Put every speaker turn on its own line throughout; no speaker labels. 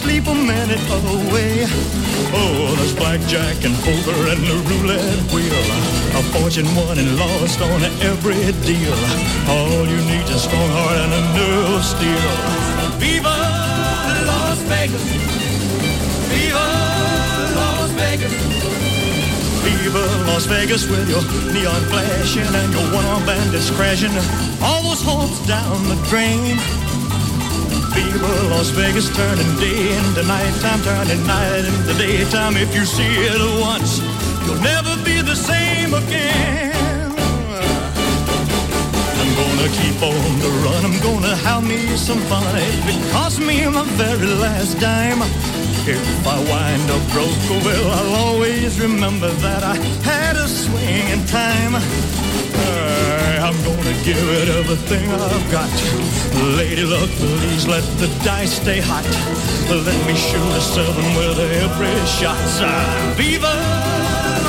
sleep a minute away. Oh, there's blackjack and poker and the roulette wheel. A fortune won and lost on every deal. All you need is a strong heart and a nerve of steel. Viva Las Vegas! Viva Las Vegas! Viva Las Vegas with your neon flashing and your one-armed bandits crashing. All those hopes down the drain. Viva Las Vegas turning day into nighttime, turning night into daytime. If you see it once, you'll never be the same again. I'm gonna keep on the run. I'm gonna have me some fun. If it costs me my very last dime. If I wind up broke, oh, well, I'll always remember that I had a swing in time. I'm gonna give it everything I've got. Lady luck, please let the dice stay hot. Let me shoot a seven with every shot. Viva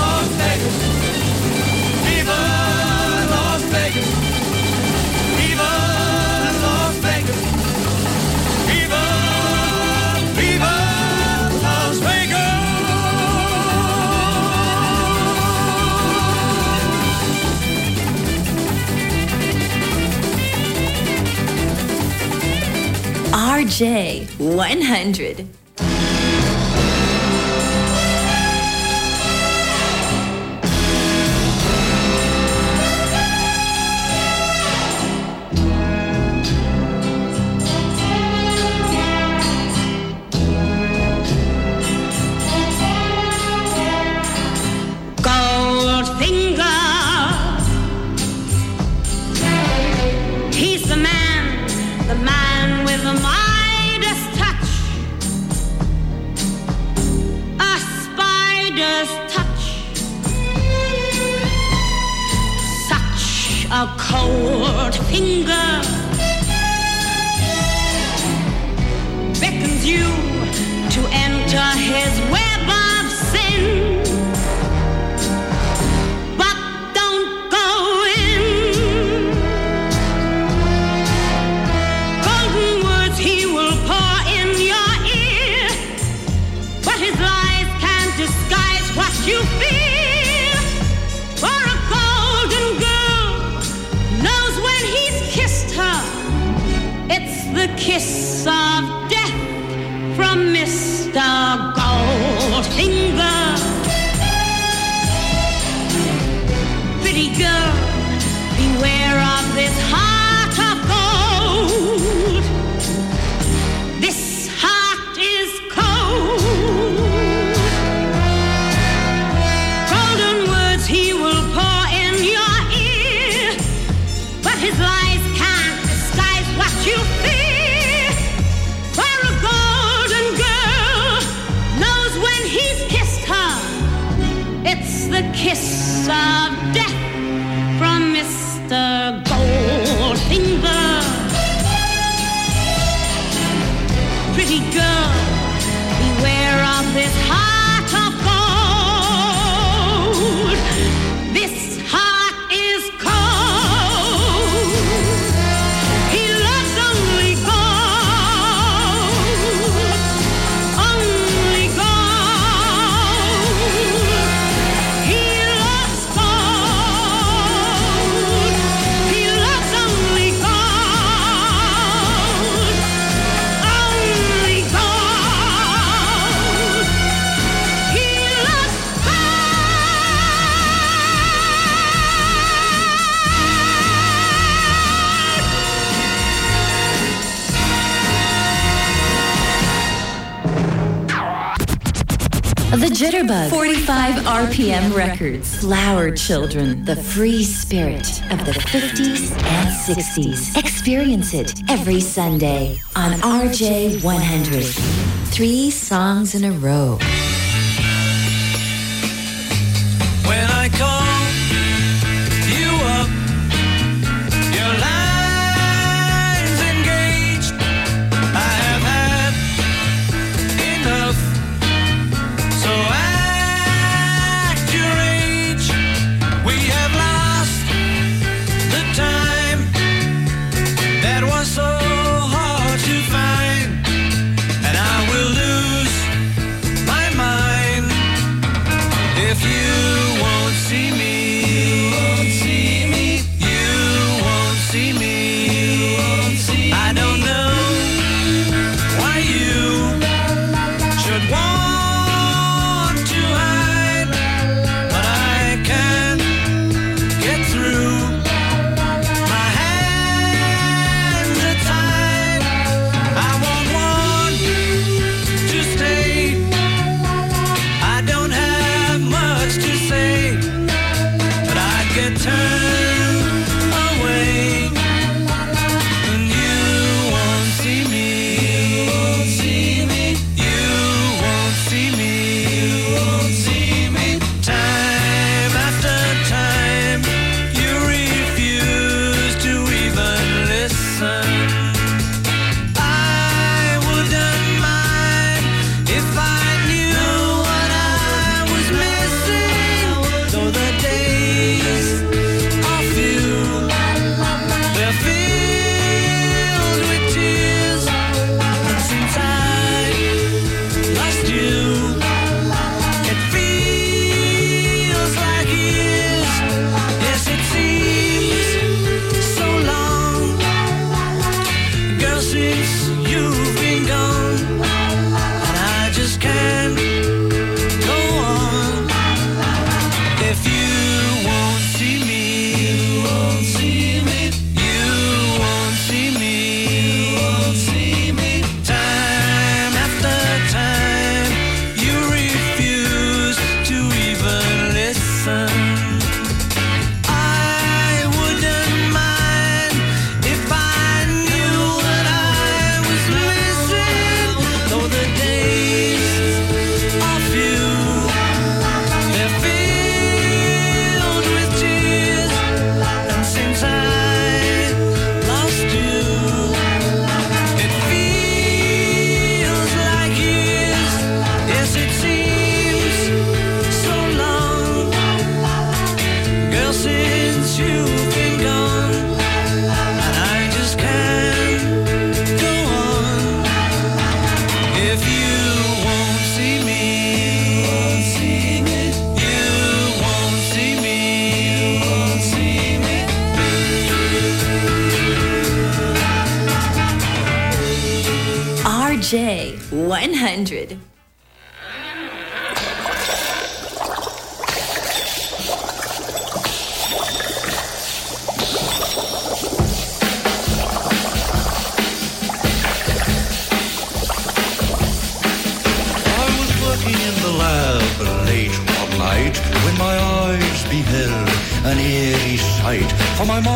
RJ 100.
Finger star kiss
Jitterbug 45 RPM Records. Flower Children, the free spirit of the 50s and 60s. Experience it every Sunday on RJ 100. Three songs in a row.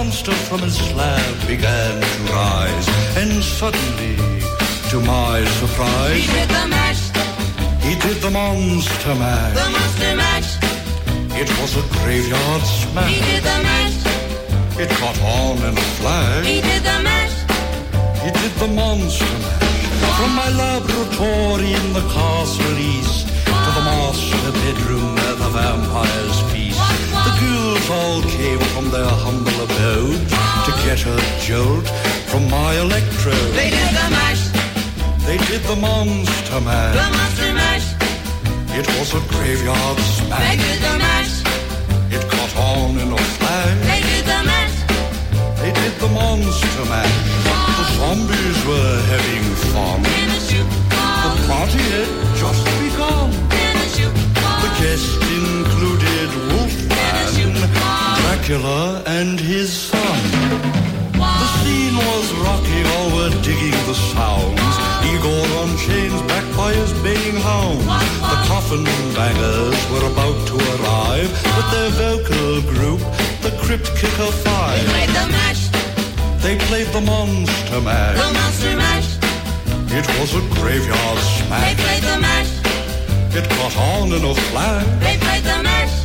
Monster from his slab monster mash.
the monster mash.
It was a graveyard smash.
He did the mash,
It caught on in a flash.
he did the mash.
He did the monster mash. From my laboratory in the castle east to the master bedroom where the vampires feast. The ghouls all came from their humble abode to get a jolt from my electrode.
They did the mash,
They did the monster mash.
the monster mash.
It was a graveyard smash.
They did the mash,
It caught on in a flash.
they did the mash.
They did the monster mash. The zombies were having fun.
In a shoot
The party had just begun.
in a shoot.
The guests included Wolfman, Dracula, and his son. The scene was rocking, all were digging the sounds. Igor on chains, backed by his baying hounds. The coffin bangers were about to arrive with their vocal group, the Crypt Kicker Five.
They played the mash,
They played the Monster mash.
the monster mash.
It was a graveyard smash.
They played the mash,
It caught on in a flash.
they played the mash.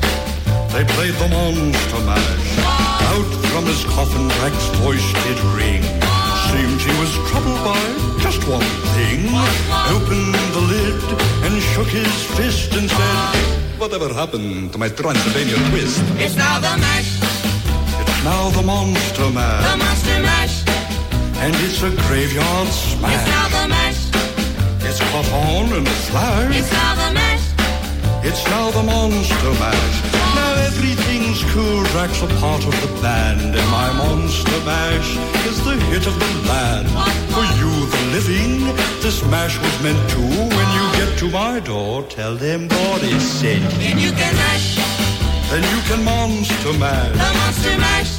They played the monster mash. Out from his coffin, Drac's voice did ring. Seemed he was troubled by just one thing. Opened the lid and shook his fist and said, Whatever happened to my Transylvania twist?
It's now the mash,
It's now the monster mash.
the monster mash.
And it's a graveyard smash.
It's now the mash,
It's caught on in a flash.
it's now the mash.
It's now the monster mash. Now everything's cool. Drac's a part of the band, and my monster mash is the hit of the land. For you, the living, this mash was meant to. When you get to my door, tell them Boris sent.
Then you can mash,
Then you can monster mash.
the monster mash.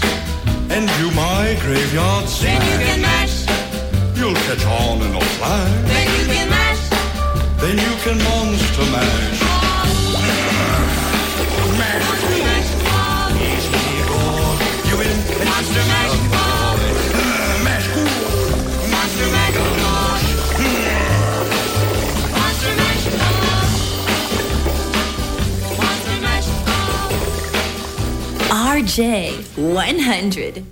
and do my graveyard
Then you can mash,
You'll catch on in a flash.
then you can mash.
Then you can monster mash. You
RJ 100.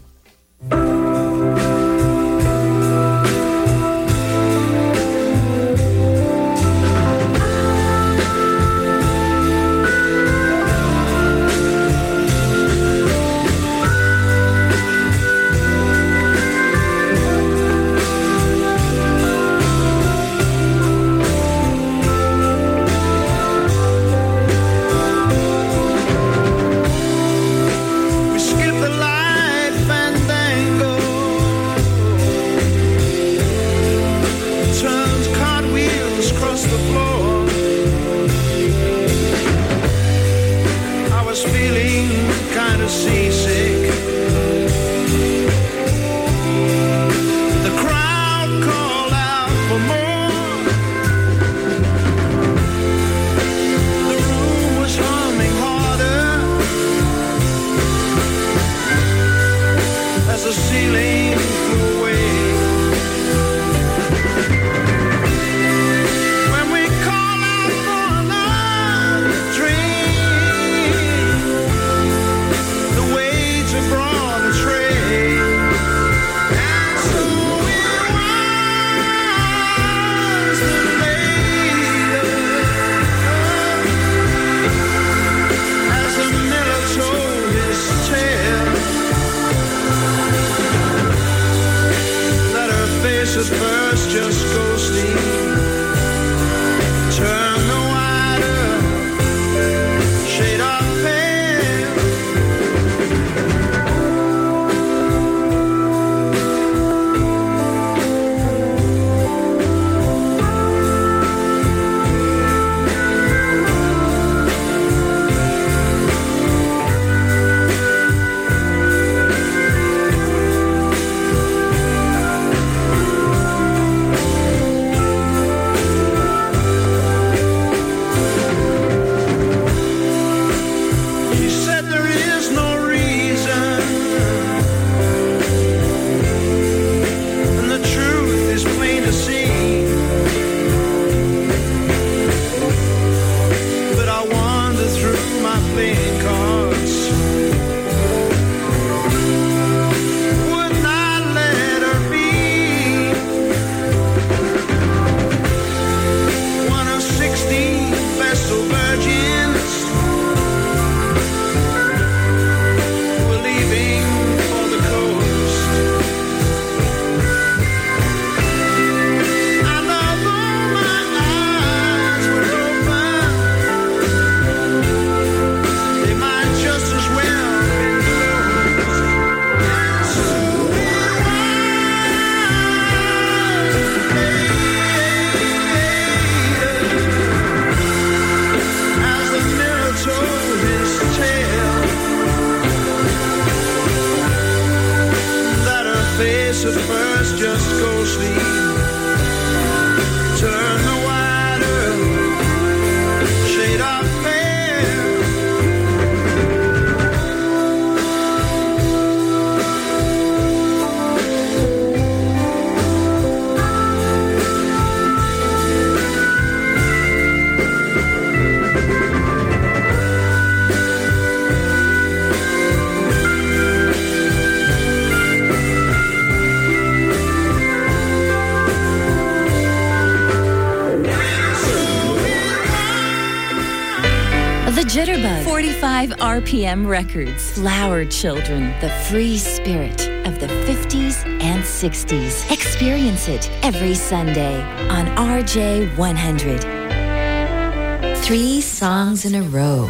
5 RPM records, Flower Children, the free spirit of the 50s and 60s. Experience it every Sunday on RJ100. Three songs in a row.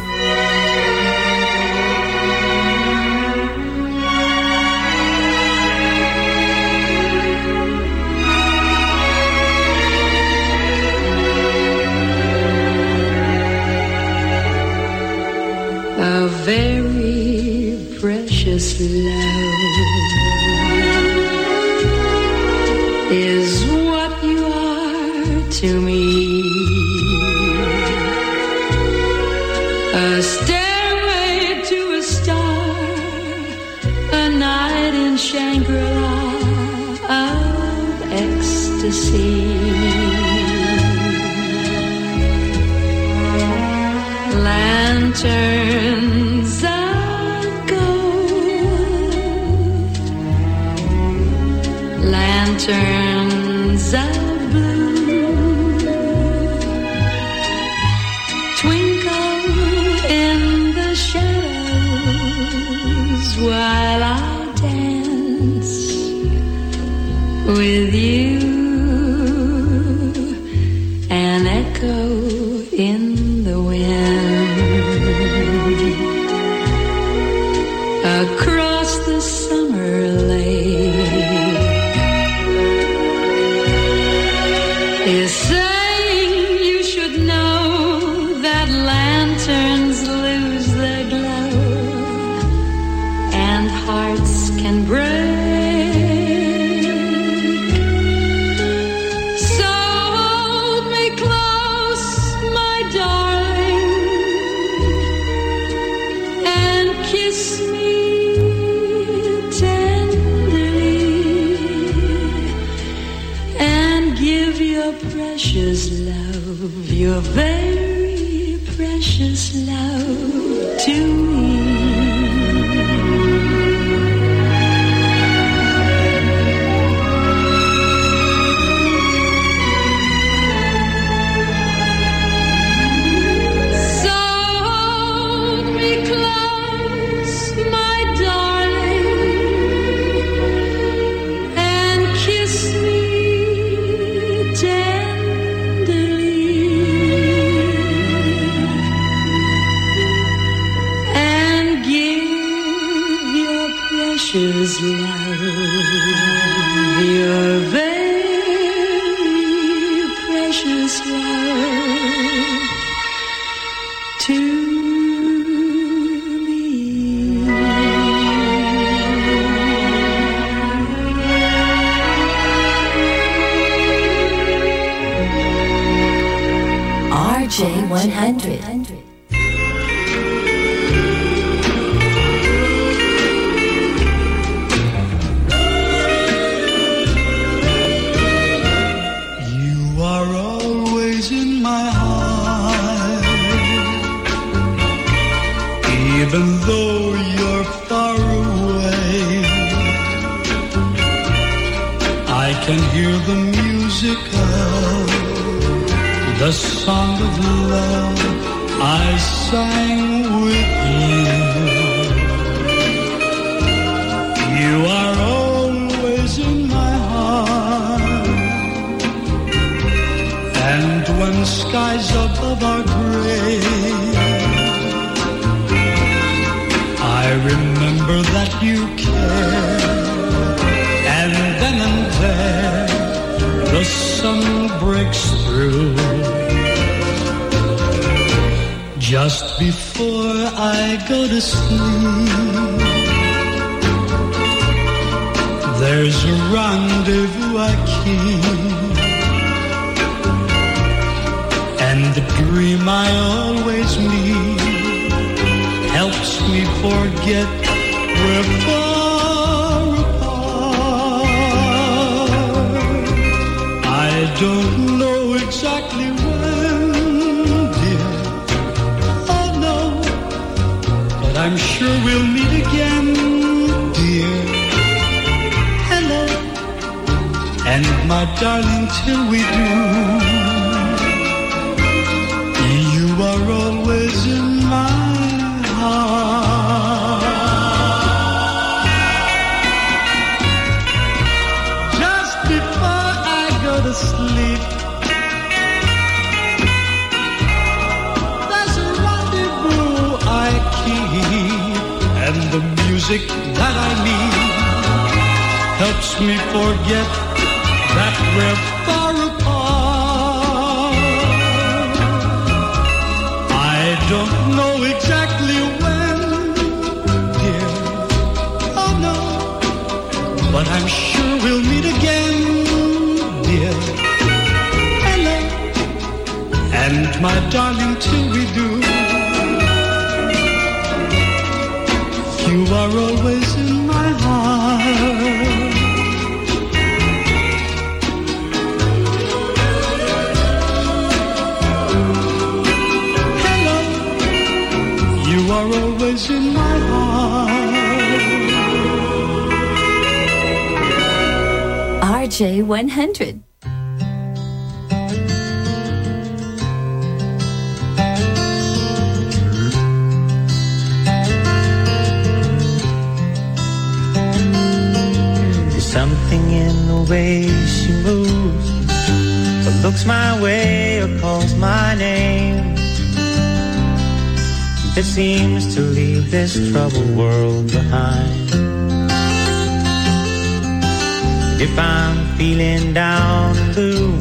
If I'm feeling down and blue,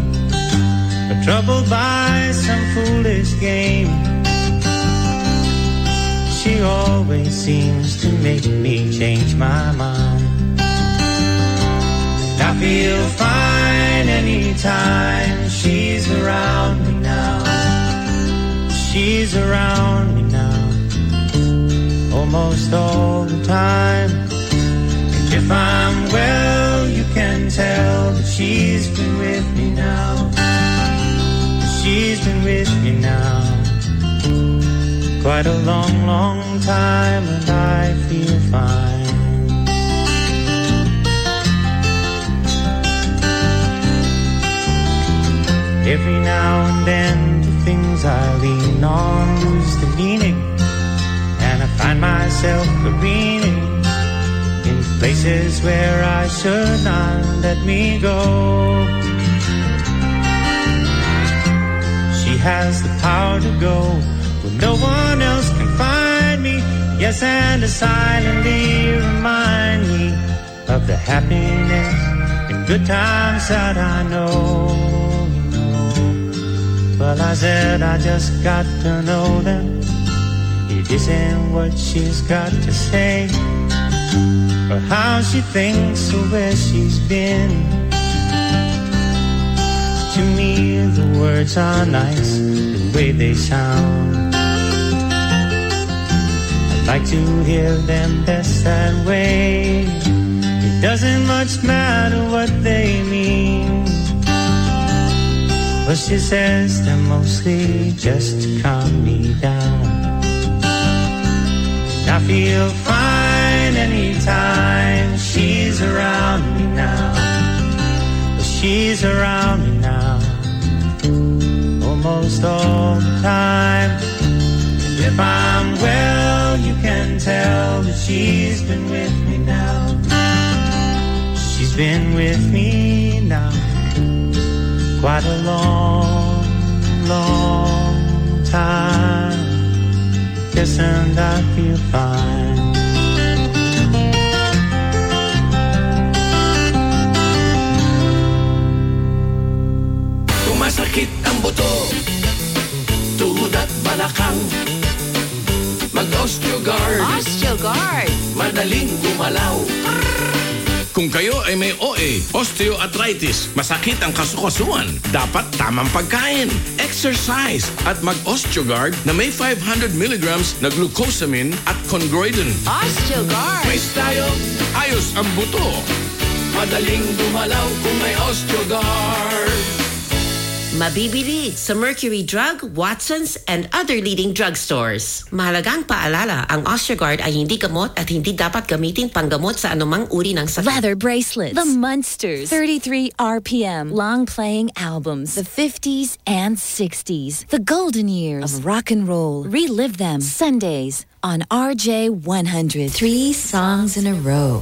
or troubled by some foolish game, she always seems to make me change my mind. I feel fine anytime she's around me now. She's around me now, almost all the time. And if I'm well, can tell that she's been with me now. She's been with me now quite a long, long time, and I feel fine. Every now and then, the things I lean on lose the meaning, and I find myself careening in places where I should not let me go. She has the power to go where no one else can find me. Yes, and to silently remind me of the happiness and good times that I know. Well, I said I just got to know them. It isn't what she's got to say, or how she thinks, or where she's been. To me, the words are nice, the way they sound. I'd like to hear them best that way. It doesn't much matter what they mean. But she says they're mostly just to calm me down. I feel fine anytime she's around me now. She's around me now, almost all the time. And if I'm well, you can tell that she's been with me now. She's been with me now, quite a long, long time. Yes, and I feel fine.
Buto Tuhod at balakang Mag-Osteogard
Osteogard.
Madaling gumalaw Kung kayo ay may OA, osteoarthritis, masakit ang kasukasuan, dapat tamang pagkain, exercise, at mag-Osteogard na may 500 milligrams na glucosamine at chondroitin.
Osteogard.
Mais tayo, ayos ang buto. Madaling gumalaw kung may Osteogard.
Mabibili sa Mercury Drug, Watson's, and other leading drugstores. Mahalagang paalala, ang Osteogard ay hindi gamot at hindi dapat gamitin panggamot sa anumang uri ng sakit.
Leather bracelets, the Munsters, 33 RPM, long playing albums, the 50s and 60s, the golden years of rock and roll. Relive them Sundays on RJ 100. Three songs in a row.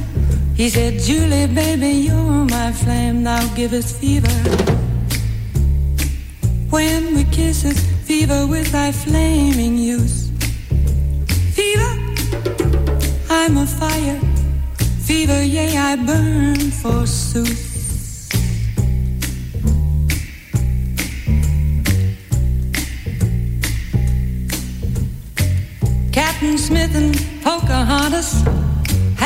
he said, Julie, baby, you're my flame, now give us fever. When we kiss fever with thy flaming youth. Fever, I'm a fire. Fever, yea, I burn forsooth. Captain Smith and Pocahontas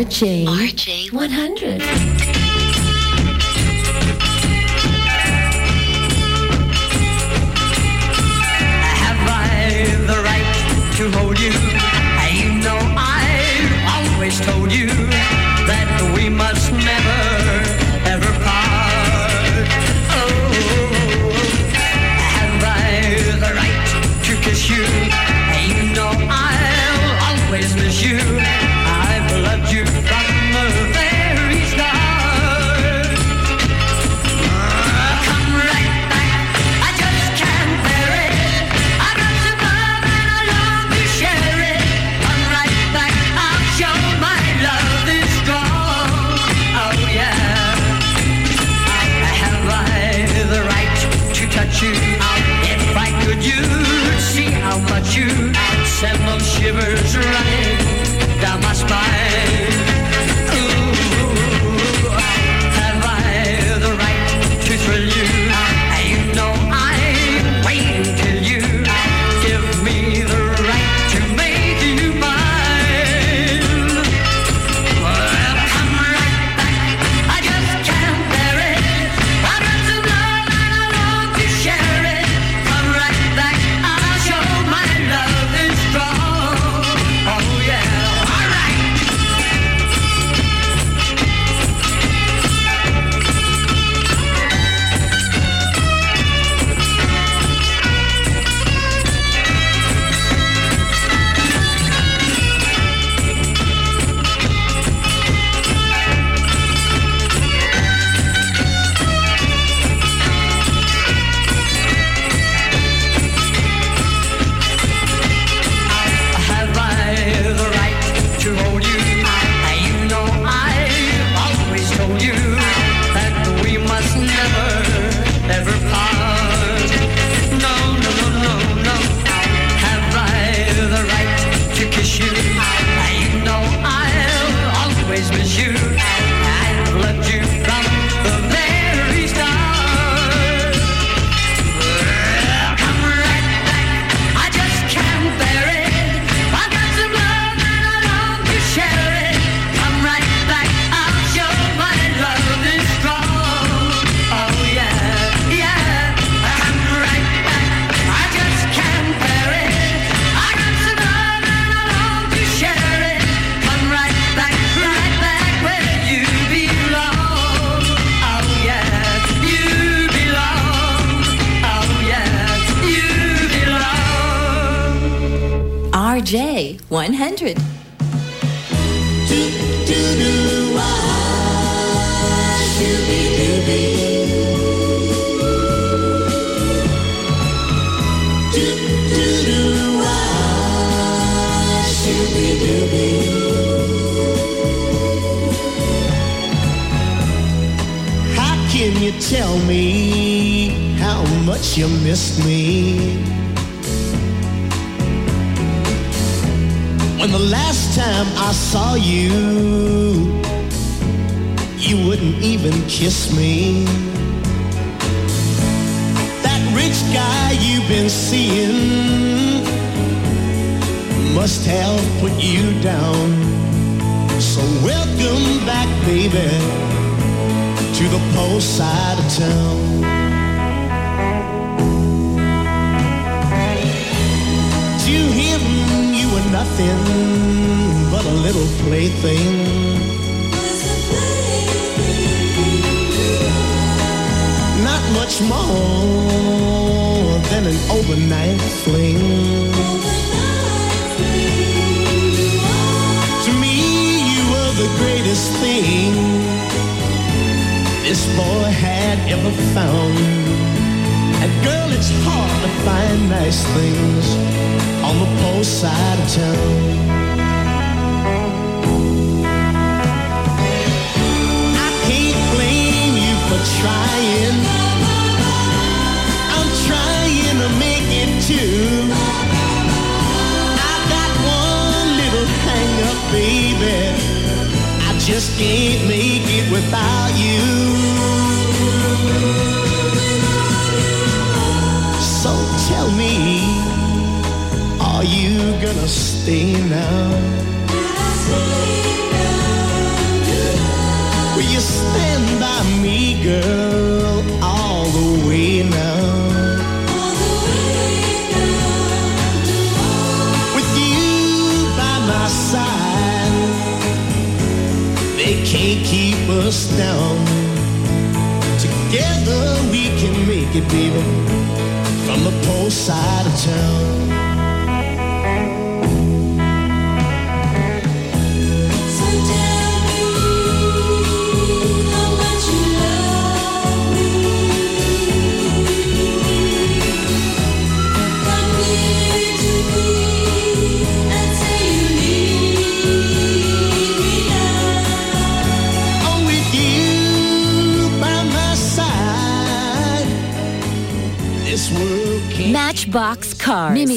RJ. RJ 100.
Have I the right to hold?
You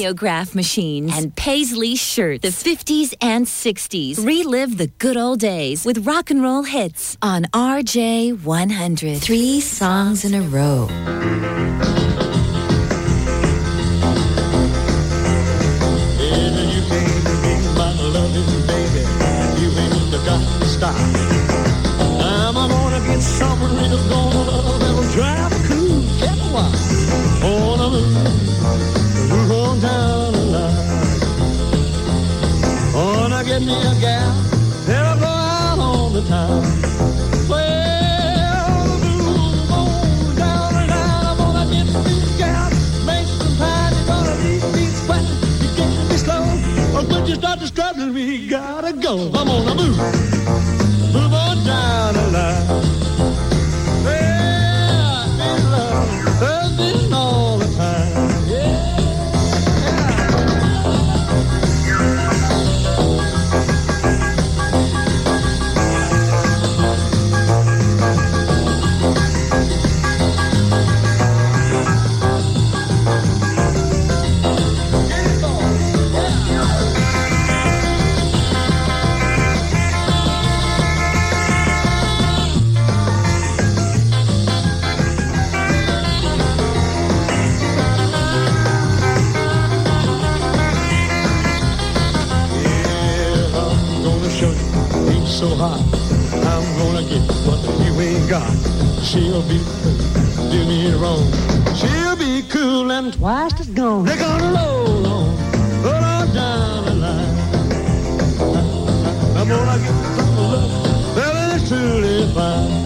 mimeograph machines, and Paisley shirts. The 50s and 60s. Relive the good old days with rock and roll hits on RJ 100. Three songs in a row.
so hot. I'm gonna get what you ain't got. She'll be do me wrong. She'll be cool and twice as gone. They're gonna roll on, roll on down the line. I'm gonna get some love, well, it's truly fine.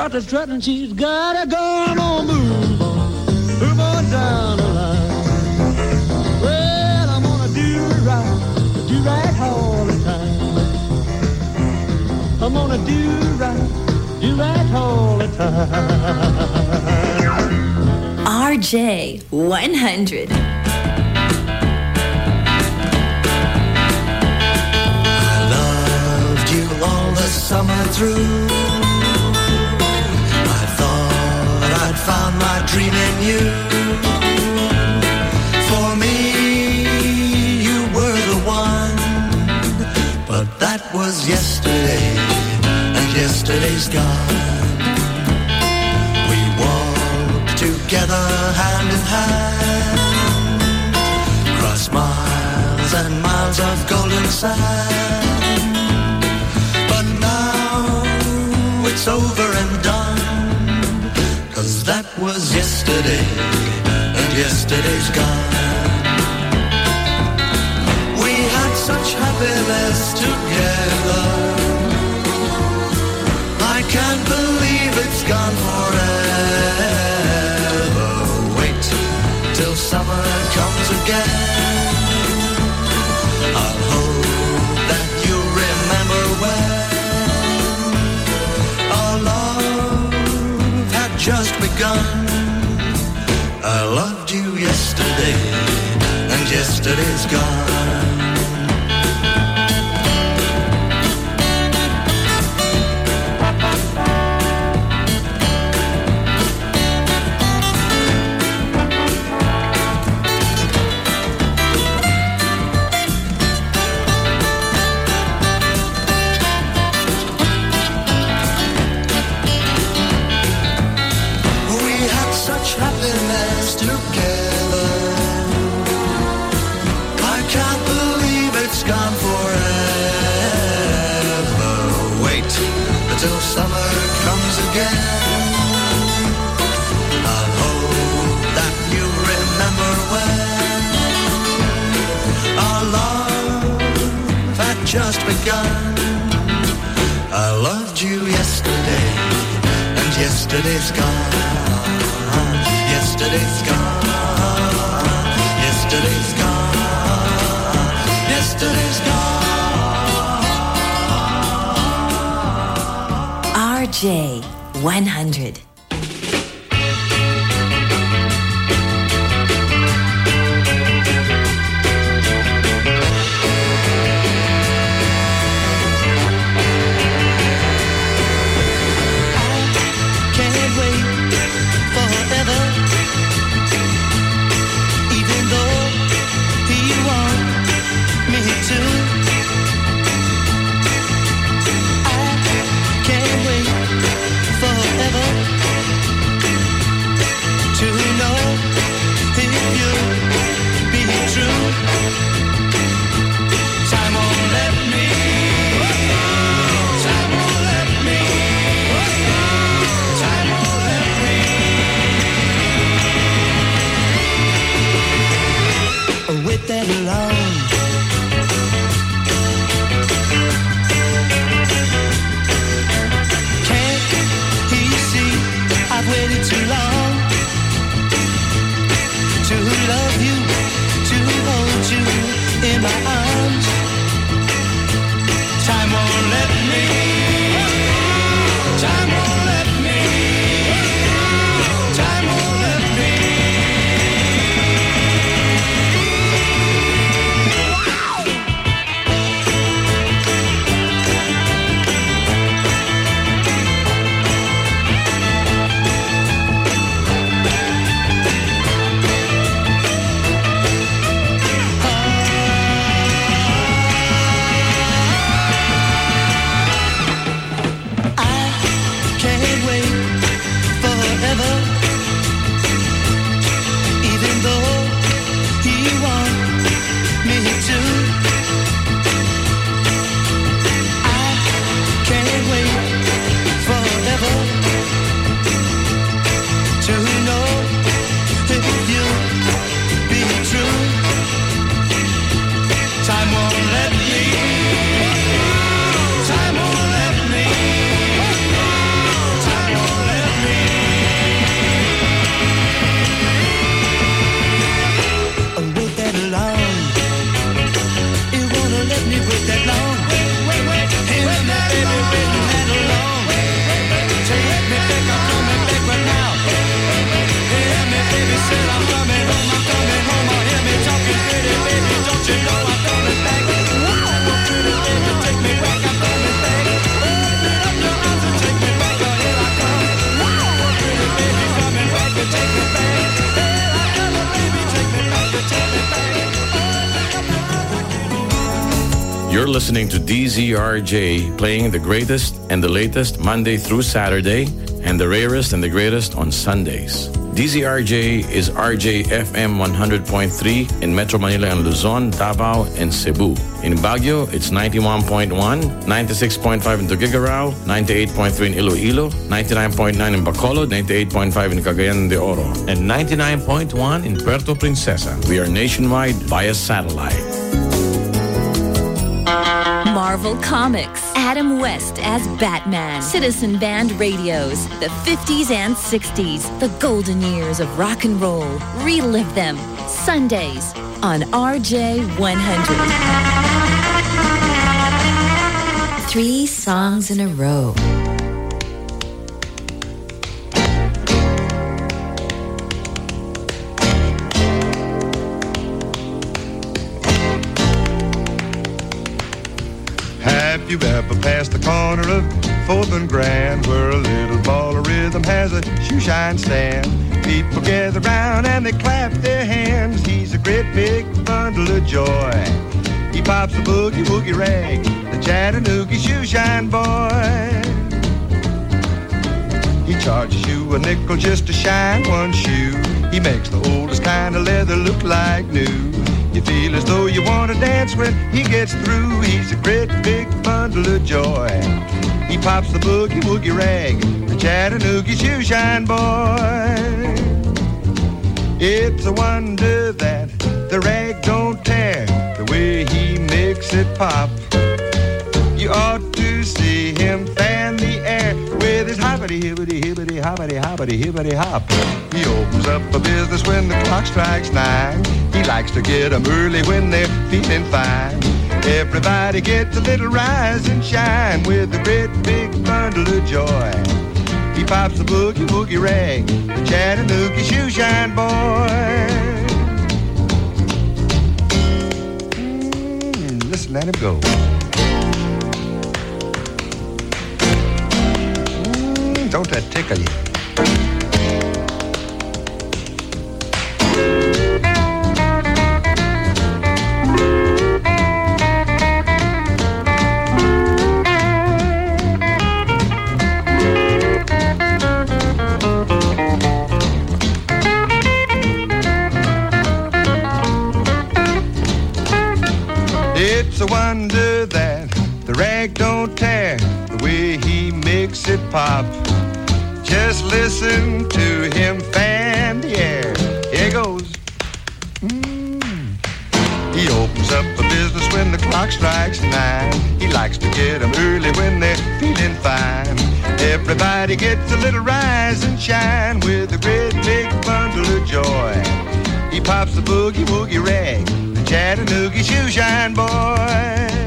Started strutting, she's gotta go. I'm move on, move on down the line. Well, I'm gonna do right, do right all the time. I'm gonna do right, do right all the time.
RJ 100.
loved you all the summer through. Found my dream in you. For me, you were the one, but that was yesterday, and yesterday's gone. We walked together hand in hand, across miles and miles of golden sand. But now it's over yesterday's gone. We had such happiness together. I can't believe it's gone forever. Wait till summer comes again. Gone.
100.
DZRJ playing the greatest and the latest Monday through Saturday and the rarest and the greatest on Sundays. DZRJ is RJ FM 100.3 in Metro Manila and Luzon, Davao, and Cebu. In Baguio, it's 91.1, 96.5 in Tuguegarao, 98.3 in Iloilo, 99.9 in Bacolod, 98.5 in Cagayan de Oro, and 99.1 in Puerto Princesa. We are nationwide via satellite.
Marvel Comics. Adam West as Batman. Citizen Band Radios. The 50s and 60s. The golden years of rock and roll. Relive them. Sundays on RJ 100. Three songs in a row.
You ever passed the corner of 4th and Grand where a little ball of rhythm has a shoe shine stand? People gather round and they clap their hands. He's a great big bundle of joy. He pops a boogie woogie rag, the Chattanooga shoe shine boy. He charges you a nickel just to shine one shoe. He makes the oldest kind of leather look like new. You feel as though you want to dance when he gets through. He's a great big bundle of joy. He pops the boogie woogie rag, the Chattanooga shoe shine boy. It's a wonder that the rag don't tear the way he makes it pop. You ought hoppity hibbity hibbity hoppity hoppity hibbity hop. He opens up a business when the clock strikes nine. He likes to get 'em early when they're feeling fine. Everybody gets a little rise and shine with a great big bundle of joy. He pops the boogie woogie rag, the Chattanooga shoe shine boy. Mm, listen, let him go. Don't that tickle you? It's a wonder that the rag don't tear the way he makes it pop. Just listen to him fan the air. Here goes. Mm. He opens up a business when the clock strikes nine. He likes to get 'em early when they're feeling fine. Everybody gets a little rise and shine with a great big bundle of joy. He pops the boogie woogie rag, the Chattanooga shoe shine boy.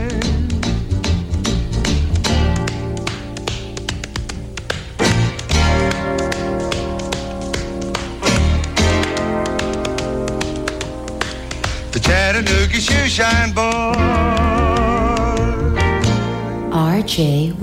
Chattanooga shoe shine boy.
RJ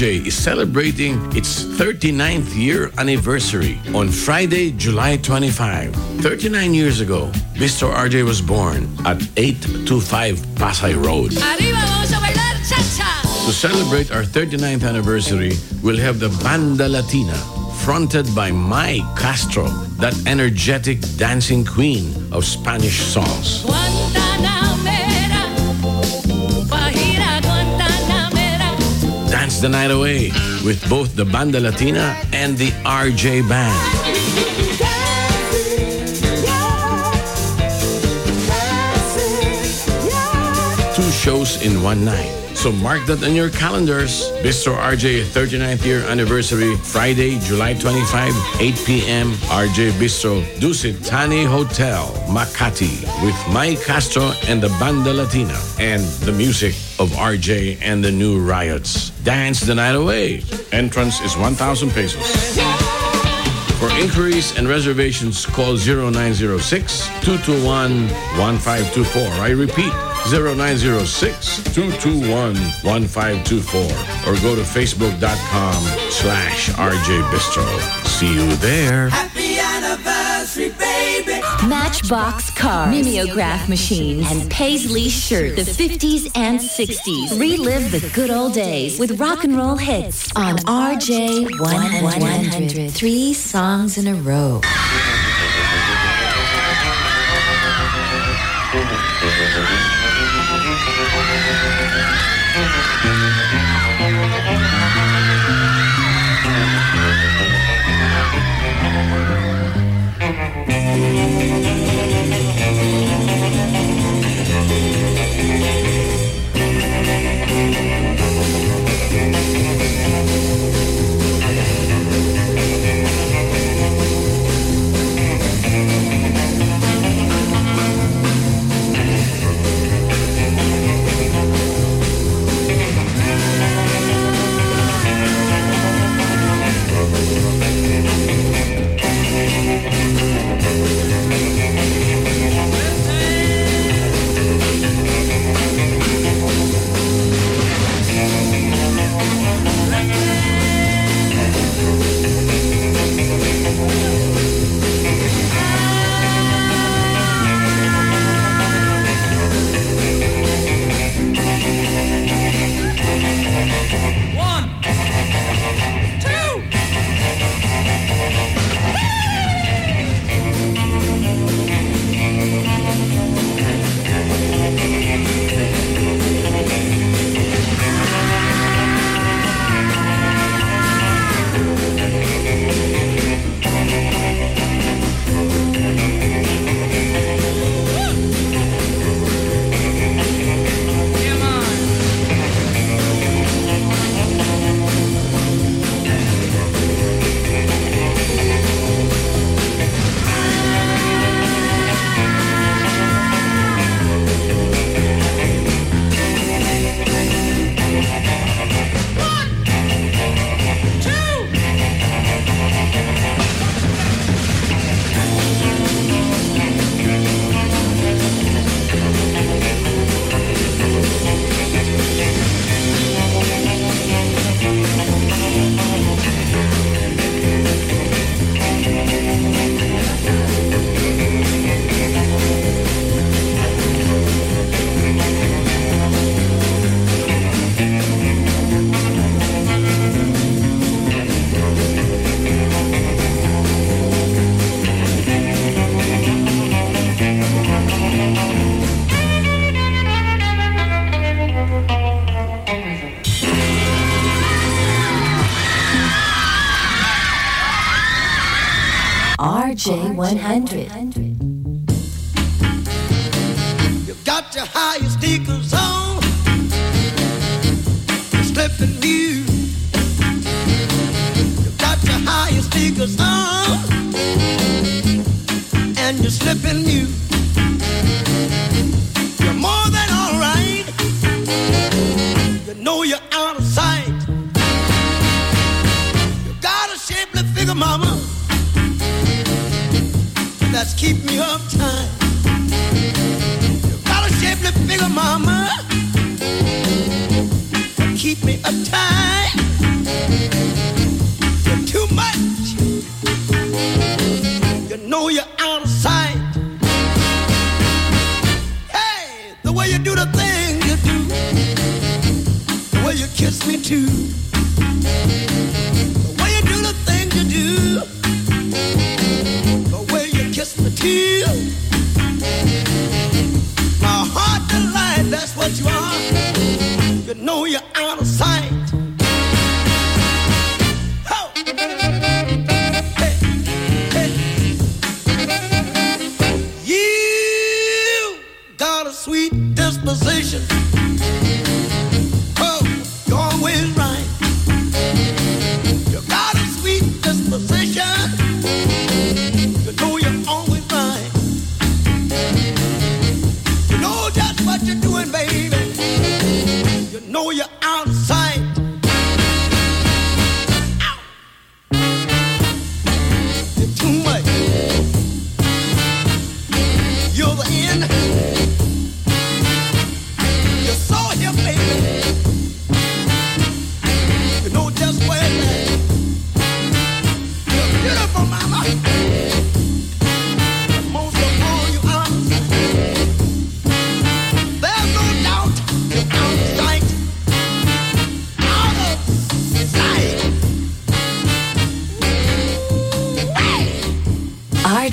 Is
celebrating its 39th year anniversary on Friday, July 25. 39 years ago, Mister RJ was born at 825 Pasay Road.
Arriba, vamos a bailar cha-cha!
To celebrate our 39th anniversary, we'll have the Banda Latina, fronted by Mai Castro, that energetic dancing queen of Spanish songs. the night away with both the Banda Latina and the RJ Band. Two shows in one night. So mark that on your calendars. Bistro RJ 39th year anniversary, Friday, July 25, 8 p.m. RJ Bistro, Dusit Thani Hotel, Makati, with Mike Castro and the Banda Latina, and the music of RJ and the New Riots. Dance the night away. Entrance is 1,000 pesos. For inquiries and reservations, call 0906 221 1524. I repeat, 0906 221 1524. Or go to facebook.com slash rj bistro. See you there.
Matchbox cars, mimeograph machines, and paisley shirts. The 50s and 60s. Relive the good old days with rock and roll hits on RJ 100. Three songs in a row.
100.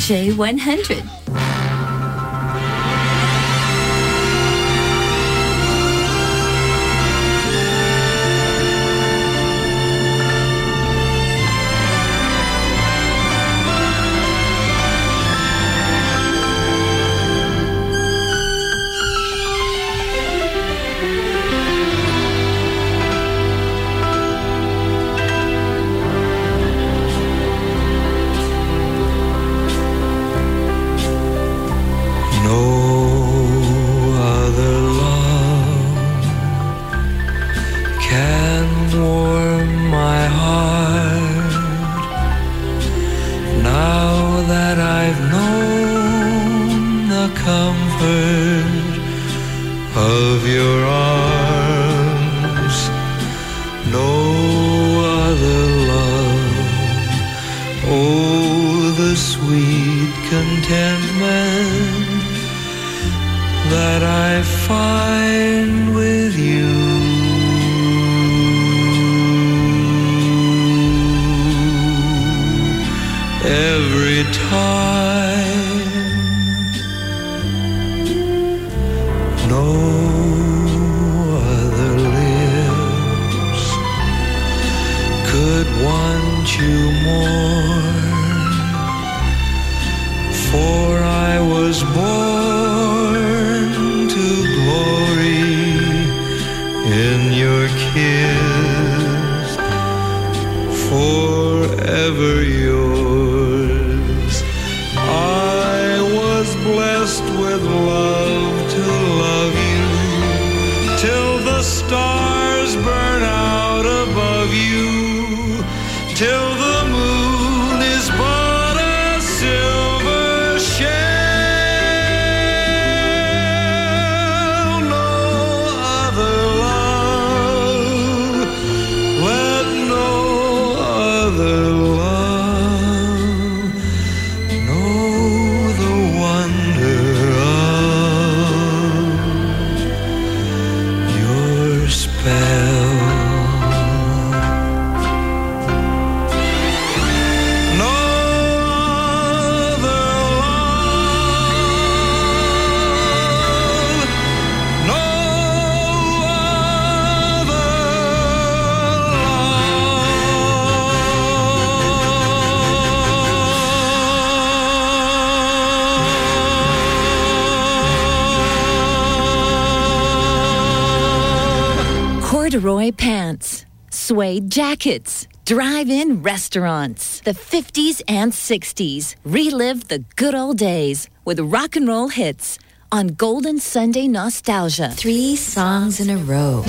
RJ100.
Drive in restaurants. The 50s and 60s. Relive the good old days with rock and roll hits on Golden Sunday Nostalgia.
Three songs in a row.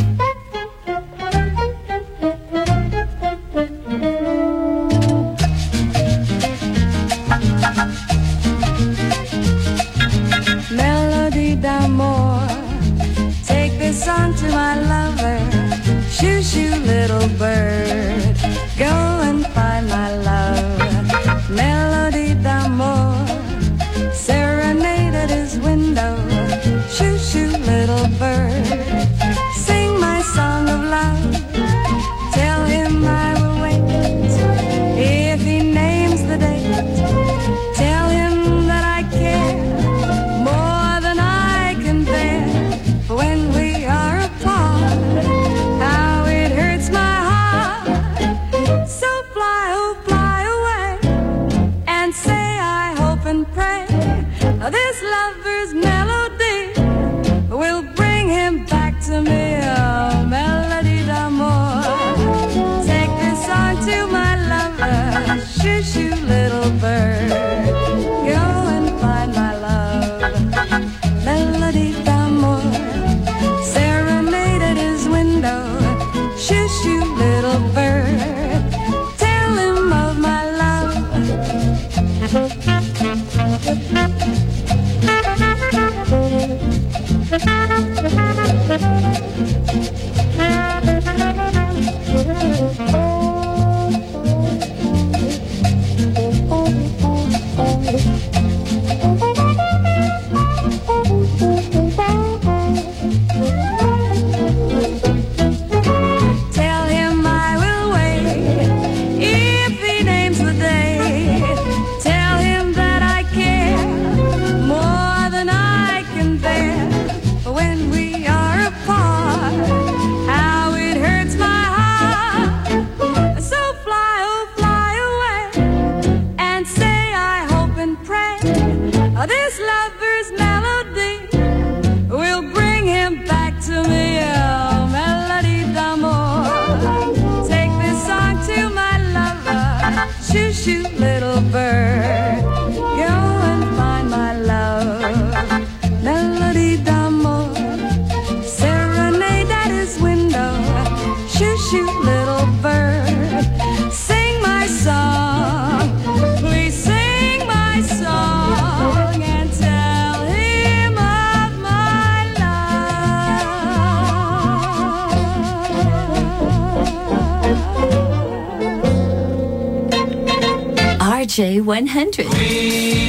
100.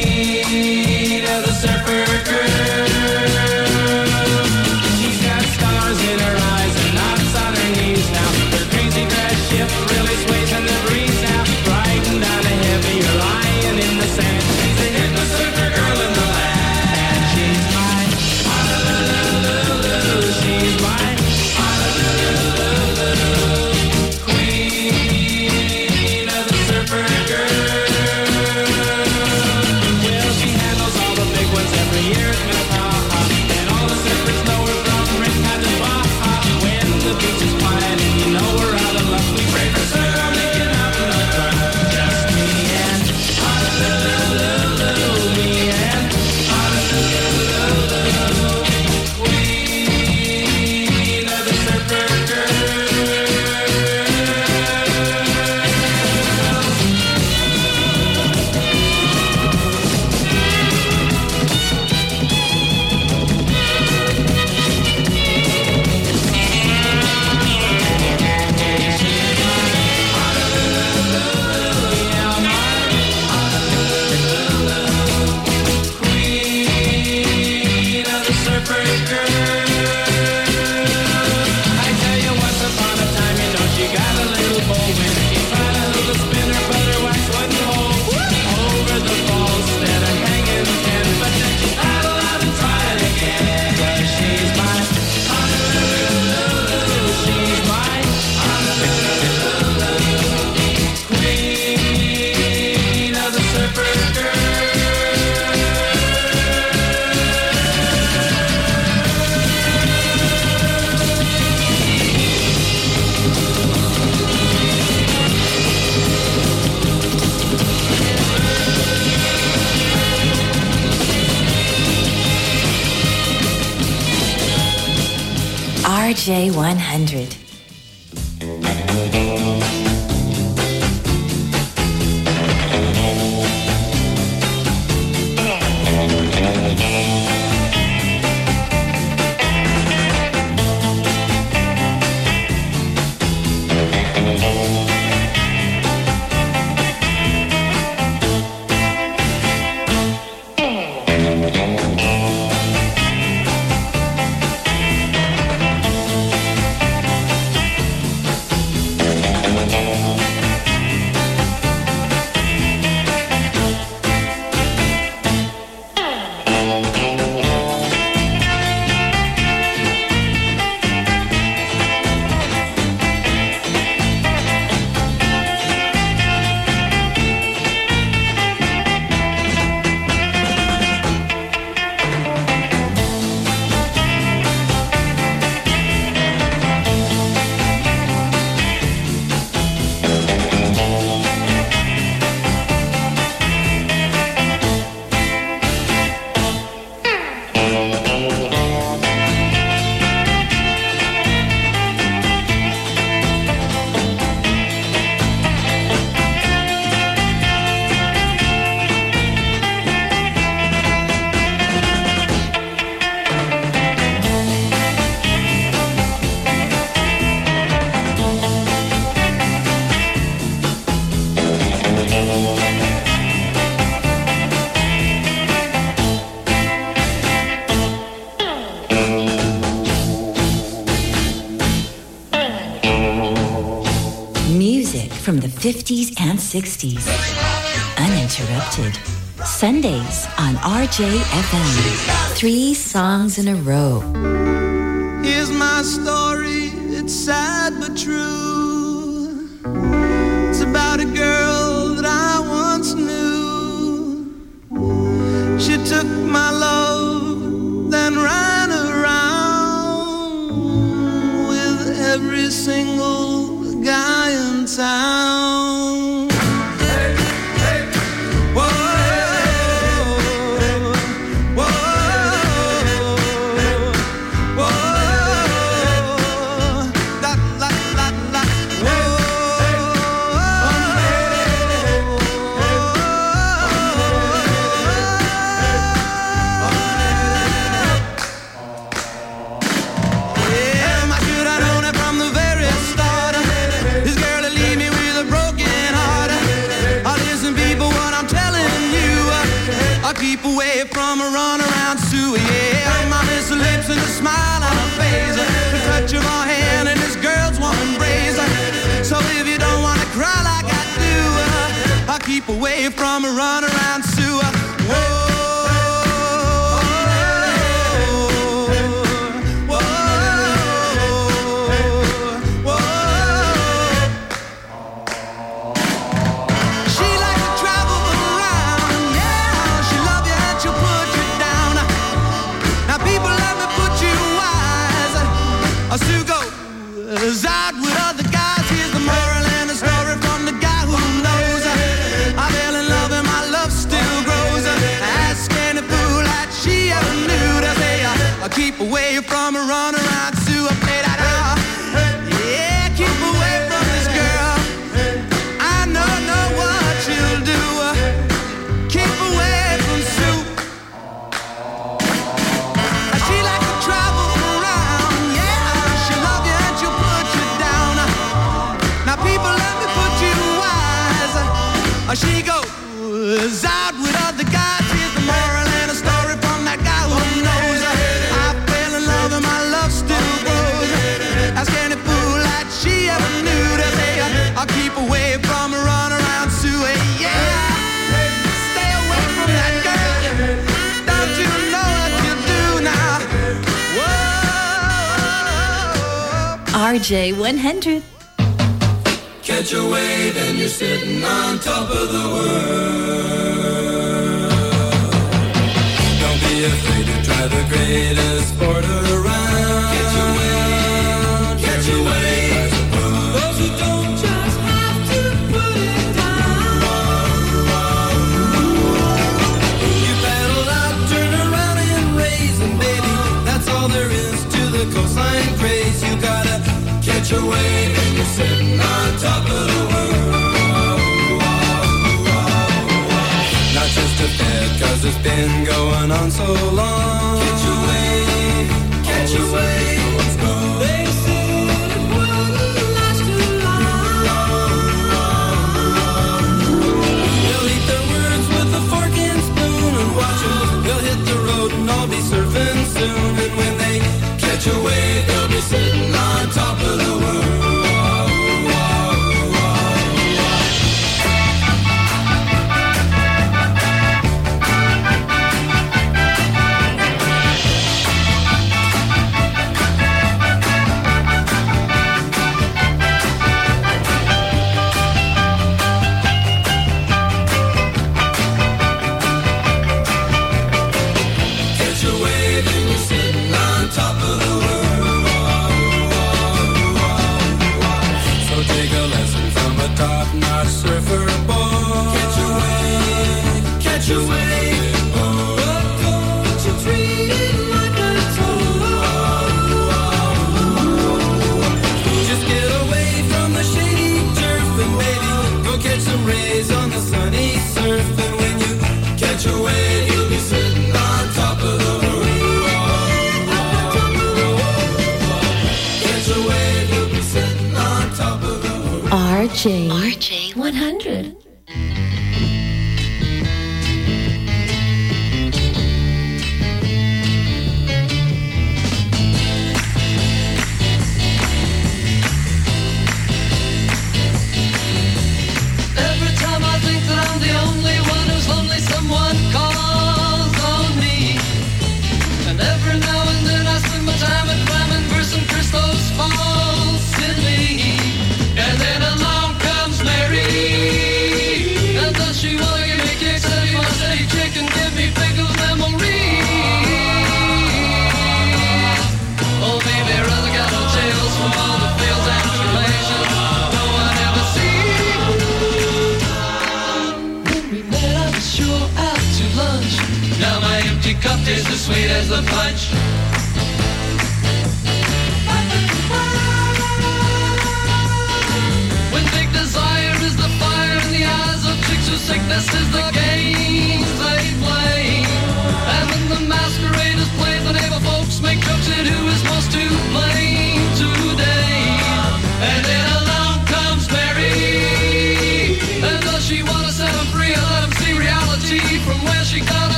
50s and 60s. Uninterrupted. Sundays on RJFM. Three songs in a row.
Here's my story, it's sad but true.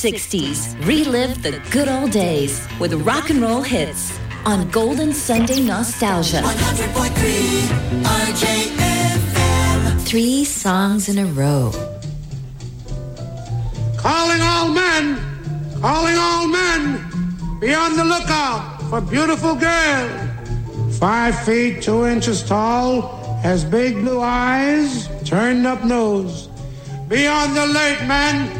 60s. Relive the good old days with rock and roll hits on Golden Sunday Nostalgia.
100.3 RJFM.
Three songs in a row.
Calling all men, calling all men, be on the lookout for beautiful girl. Five feet, two inches tall, has big blue eyes, turned up nose. Be on the alert, man.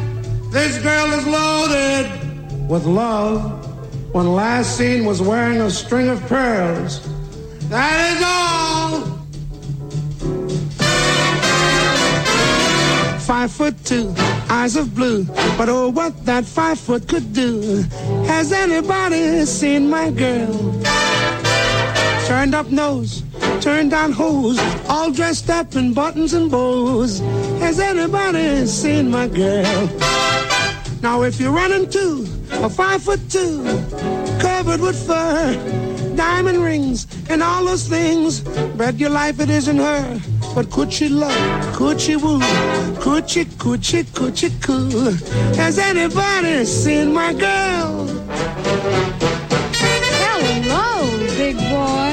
This girl is loaded with love. When last seen was wearing a string of pearls. That is all. Five foot two, eyes of blue. But oh, what that five foot could do. Has anybody seen my girl? Turned up nose, turned down hose, all dressed up in buttons and bows. Has anybody seen my girl? Now if you're running two, a five foot two, covered with fur, diamond rings, and all those things, bet your life it isn't her. But could she love? Could she woo? Could she, could she, could she cool? Has anybody seen my girl?
Hello, big boy.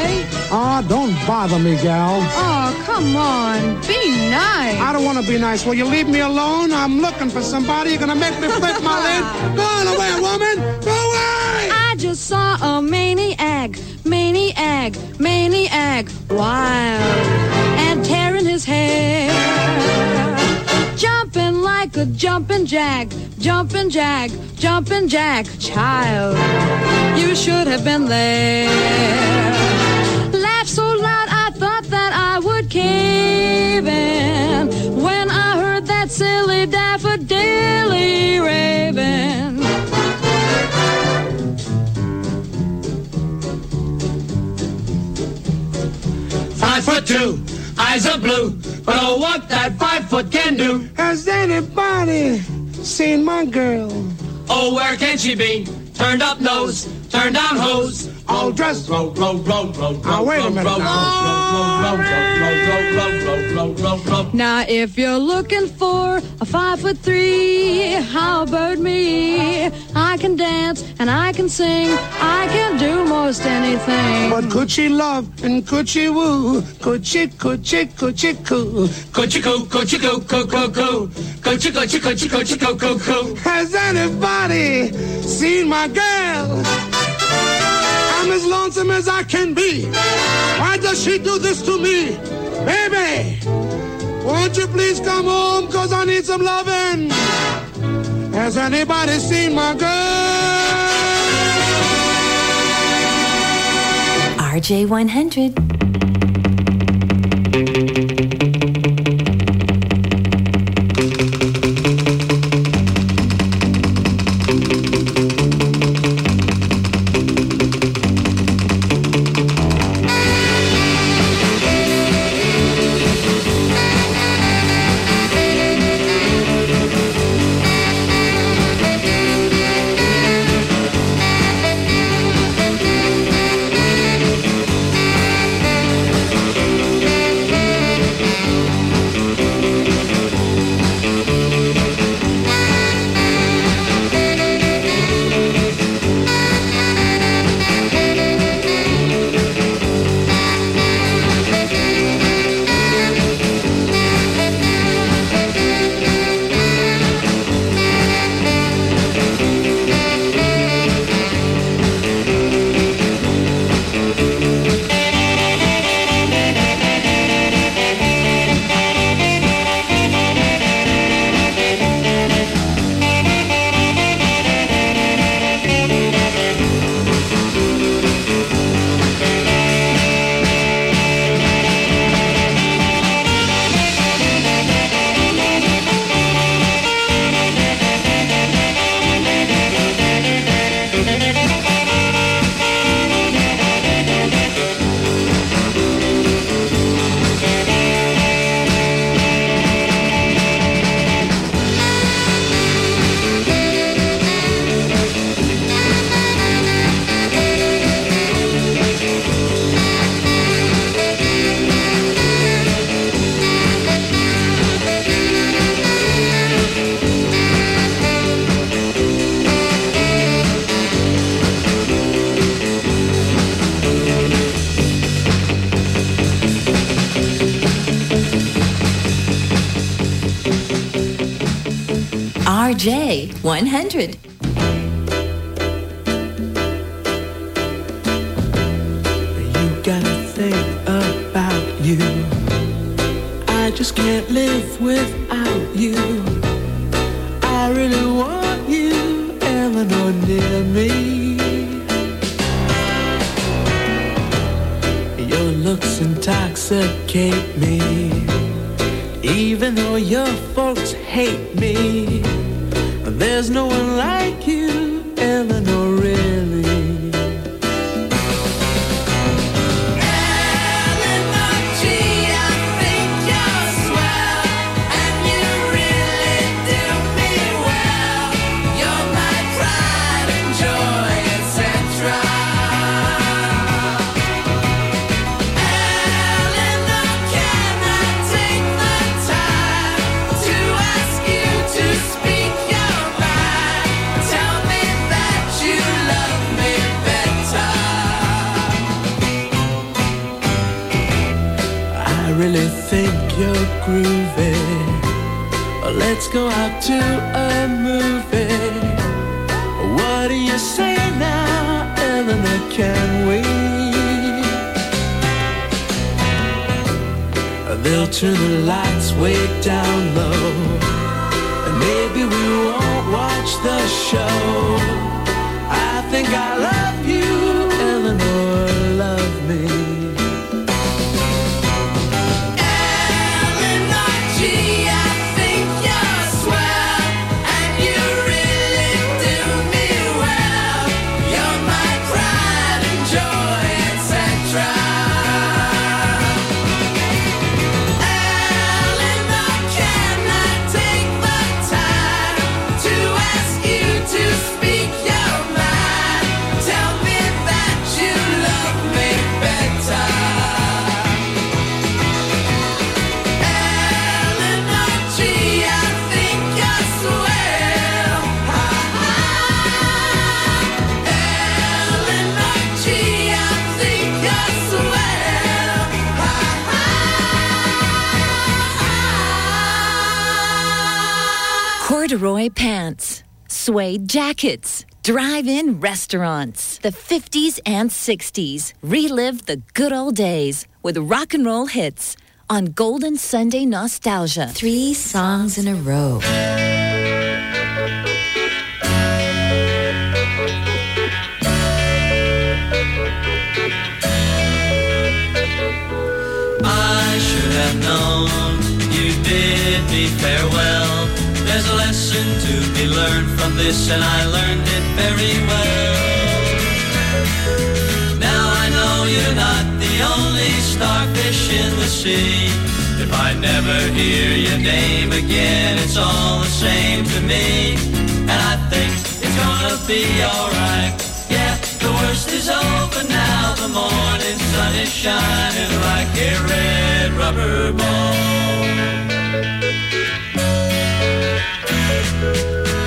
Ah, don't bother me, gal.
Oh, come on. Be nice.
I don't want to be nice. Will you leave me alone? I'm looking for somebody. You're going to make me flip my lid? Go away, woman. Go away.
I just saw a maniac, maniac, maniac, wild, and tearing his hair. Jumping like a jumping jack, jumping jack, jumping jack, child. You should have been there. I would cave in when I heard that silly daffodilly raving.
Five foot two, eyes are blue, but oh, what that five foot can do.
Has anybody seen my girl?
Oh, where can she be? Turned up nose, turned down hose,
all dressed.
Roll.
Now wait a minute. Now.
now if you're looking for a five foot three, how about me? I can dance and I can sing. I can do most anything.
But could she love and could she woo? Could she, could she, could she coo?
Could she coo, could she coo, coo, coo, coo? Could she, could she, could she, could she coo, coo, coo?
Has anybody seen my girl? I'm as lonesome as I can be. Why does she do this to me? Baby, won't you please come home? Cause I need some loving. Has anybody seen my girl?
RJ100. Restaurants. The 50s and 60s. Relive the good old days with rock and roll hits on Golden Sunday Nostalgia.
Three songs in a row.
I should have known you bid me farewell. There's a lesson to be learned from this, and I learned it very well. Starfish in the sea. If I never hear your name again, it's all the same to me. And I think it's gonna be alright. Yeah, the worst is over now. The morning sun is shining like a red rubber ball.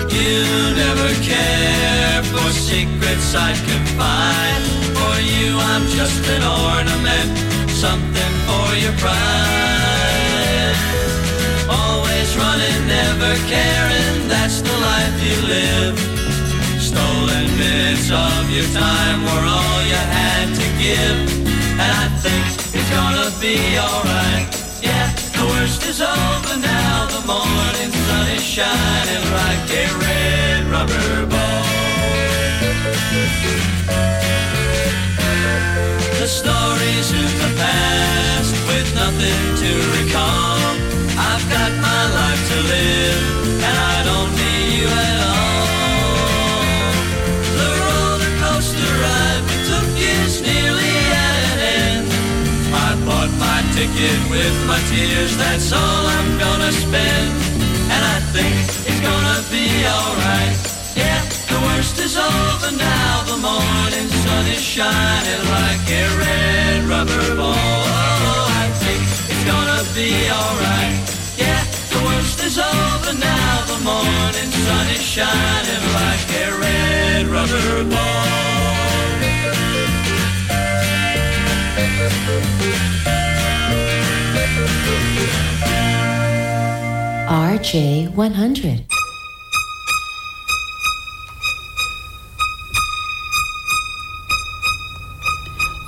You never care for secrets I confide. For you, I'm just an ornament, something your pride. Always running, never caring, that's the life you live. Stolen minutes of your time were all you had to give. And I think it's gonna be alright. Yeah, the worst is over now. The morning sun is shining like a red rubber ball. The stories in the past with nothing to recall. I've got my life to live, and I don't need you at all. The roller coaster ride we took is nearly at an end. I bought my ticket with my tears, that's all I'm gonna spend. And I think it's gonna be alright. Is over now. The morning sun is shining like a red rubber ball. Oh, I think it's gonna be alright. Yeah, the worst is over now. The morning sun is shining like a red rubber
RJ100.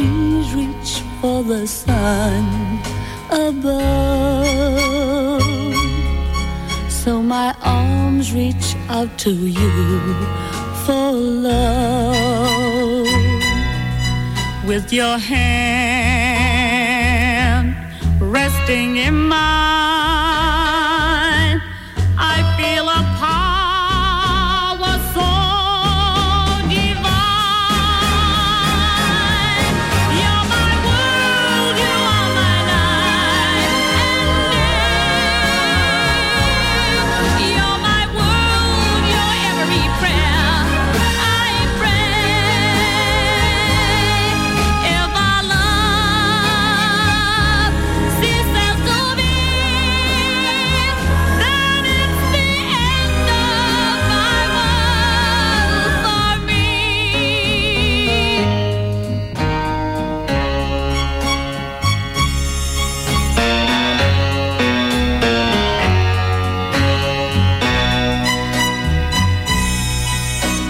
the reach for the sun above. So my arms reach out to you for love with your hand resting in mine.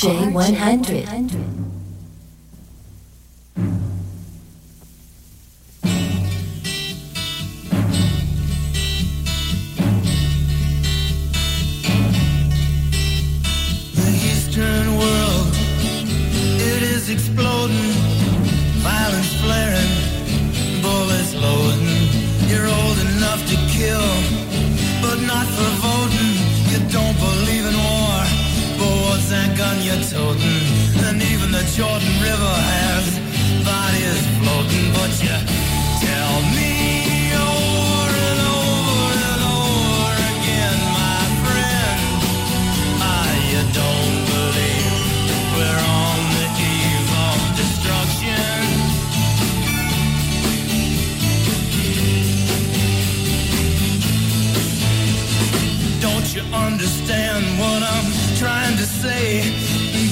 J100. Toting? And even the Jordan River has bodies floating, but you tell me over and over and over again, my friend. Ah, you don't believe we're on the eve of destruction. Don't you understand what I'm trying to say?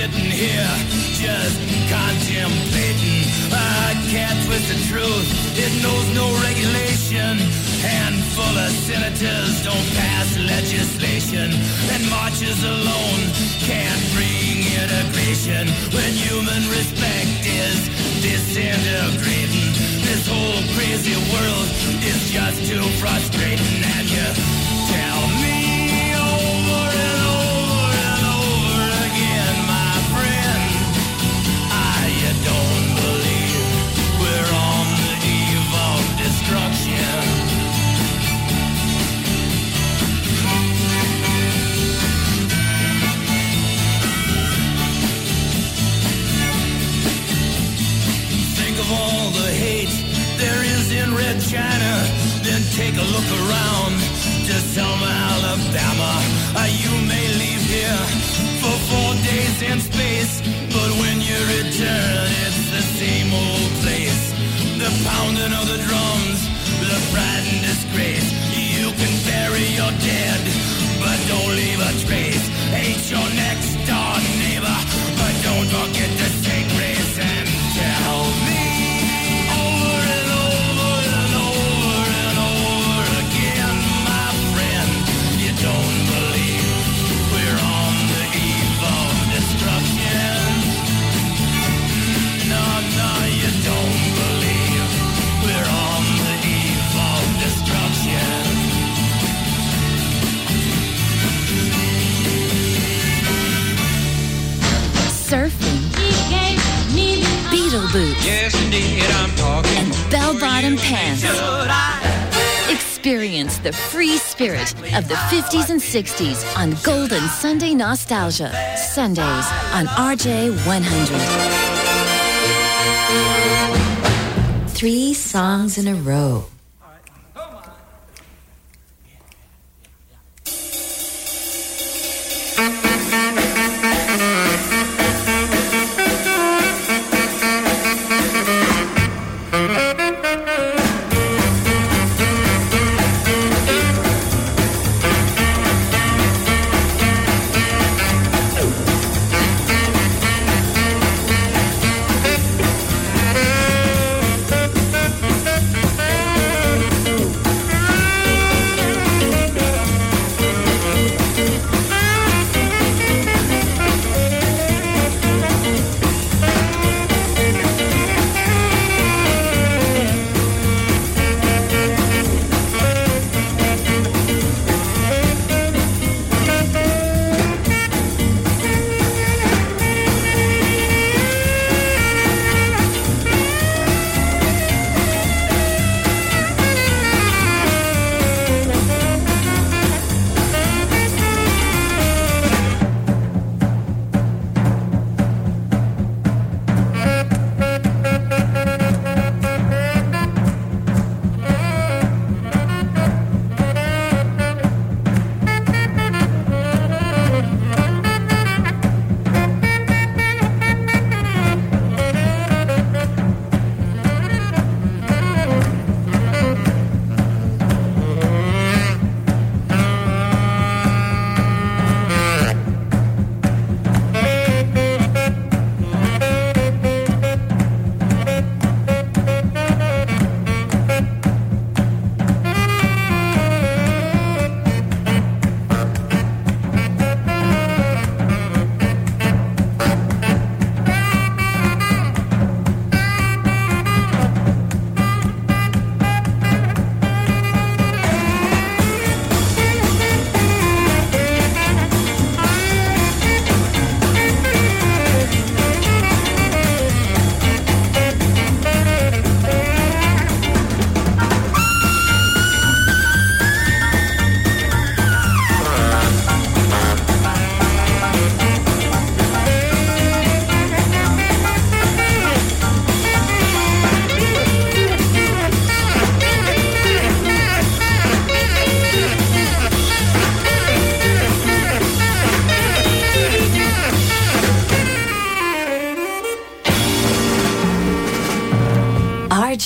Sitting here just contemplating. I can't twist the truth, it knows no regulation. Handful of senators don't pass legislation, and marches alone can't bring integration when human respect is disintegrating. This whole crazy world is just too frustrating, and you tell me the free spirit of the 50s and 60s on Golden Sunday Nostalgia. Sundays on RJ 100.
Three songs in a row.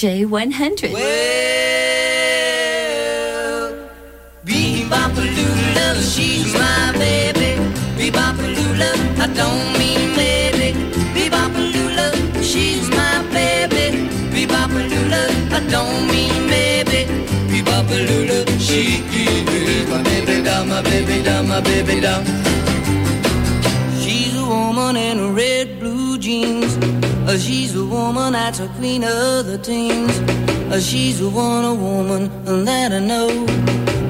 J100. fights a queen of the teens. Uh, she's a one a woman, and that I know.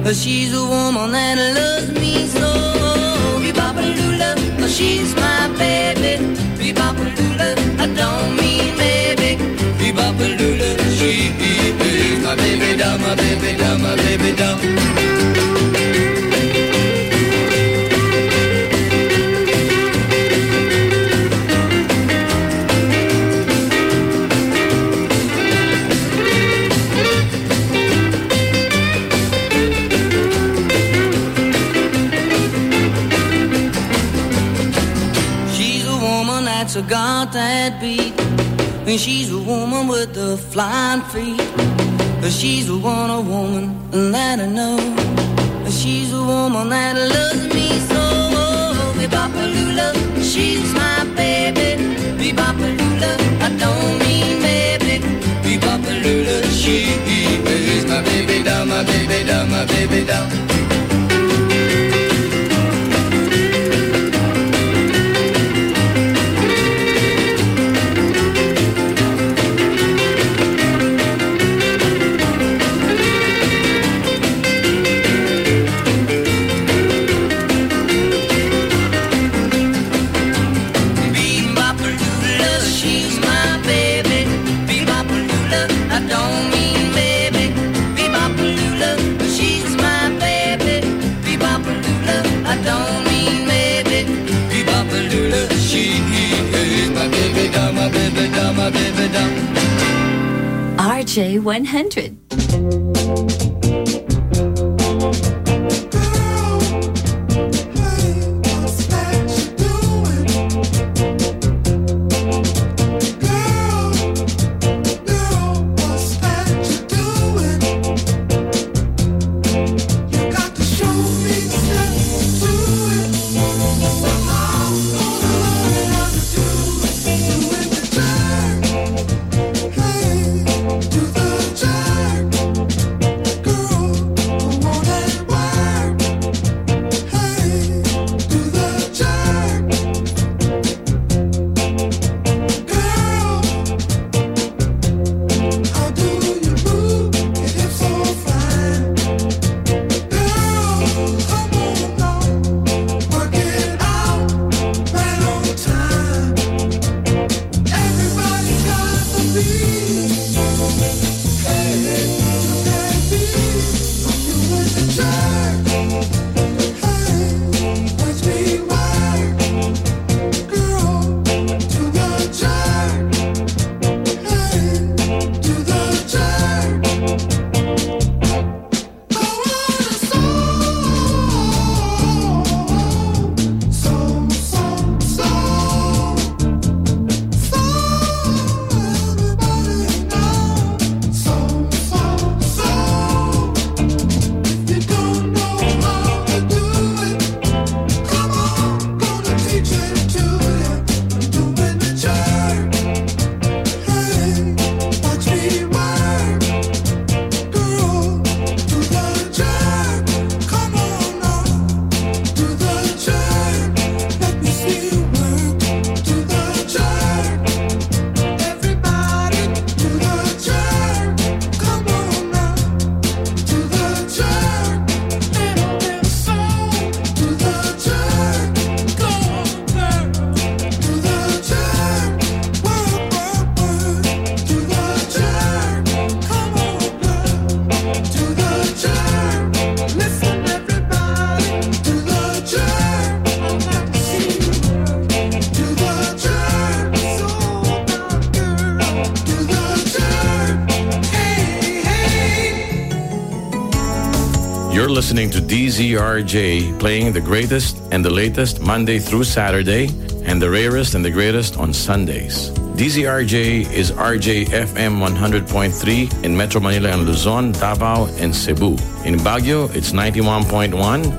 Uh, she's a woman that loves me so. Be-ba-ba-lula, uh, she's my baby. Be-ba-ba-lula, I don't mean maybe. Be-ba-ba-lula, she is my baby doll, my baby doll, my baby doll. Got that beat. And she's a woman with the flying feet. She's a woman that I know. She's a woman that loves me so. Bebopalula, she's my baby. Bebopalula, I don't mean baby. Bebopalula, she is my baby doll, my baby doll, my baby doll.
J100 listening to DZRJ playing the greatest and the latest Monday through Saturday and the rarest and the greatest on Sundays. DZRJ is RJ FM 100.3 in Metro Manila and Luzon, Davao, and Cebu. In Baguio, it's 91.1,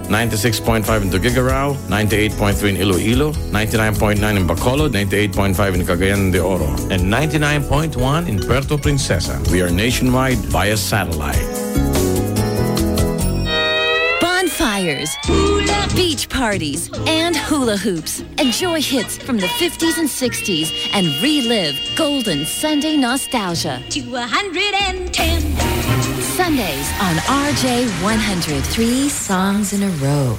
96.5 in Tuguegarao, 98.3 in Iloilo, 99.9 in Bacolod, 98.5 in Cagayan de Oro, and 99.1 in Puerto Princesa. We are nationwide via satellite.
Beach parties, and hula hoops. Enjoy hits from the 50s and 60s and relive golden Sunday nostalgia.
To 110.
Sundays on RJ
103 songs in a row.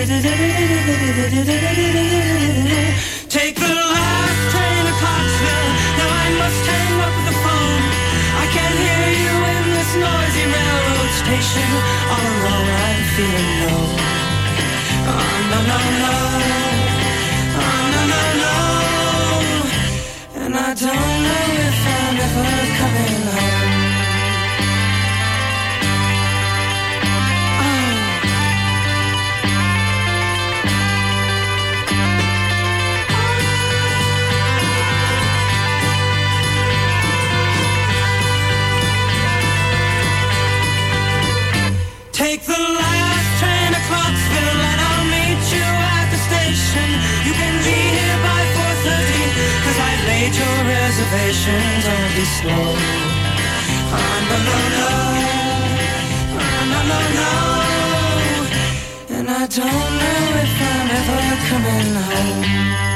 Take the last train to Now I must hang up the phone. I can't hear you in this noisy railroad station. All I'm feeling low. Oh, ah, no, no, no. Ah, no, no, no. And I don't know if I'm ever coming. Motivation, don't be slow. Oh, no, no, no. And I don't know if I'm ever coming home.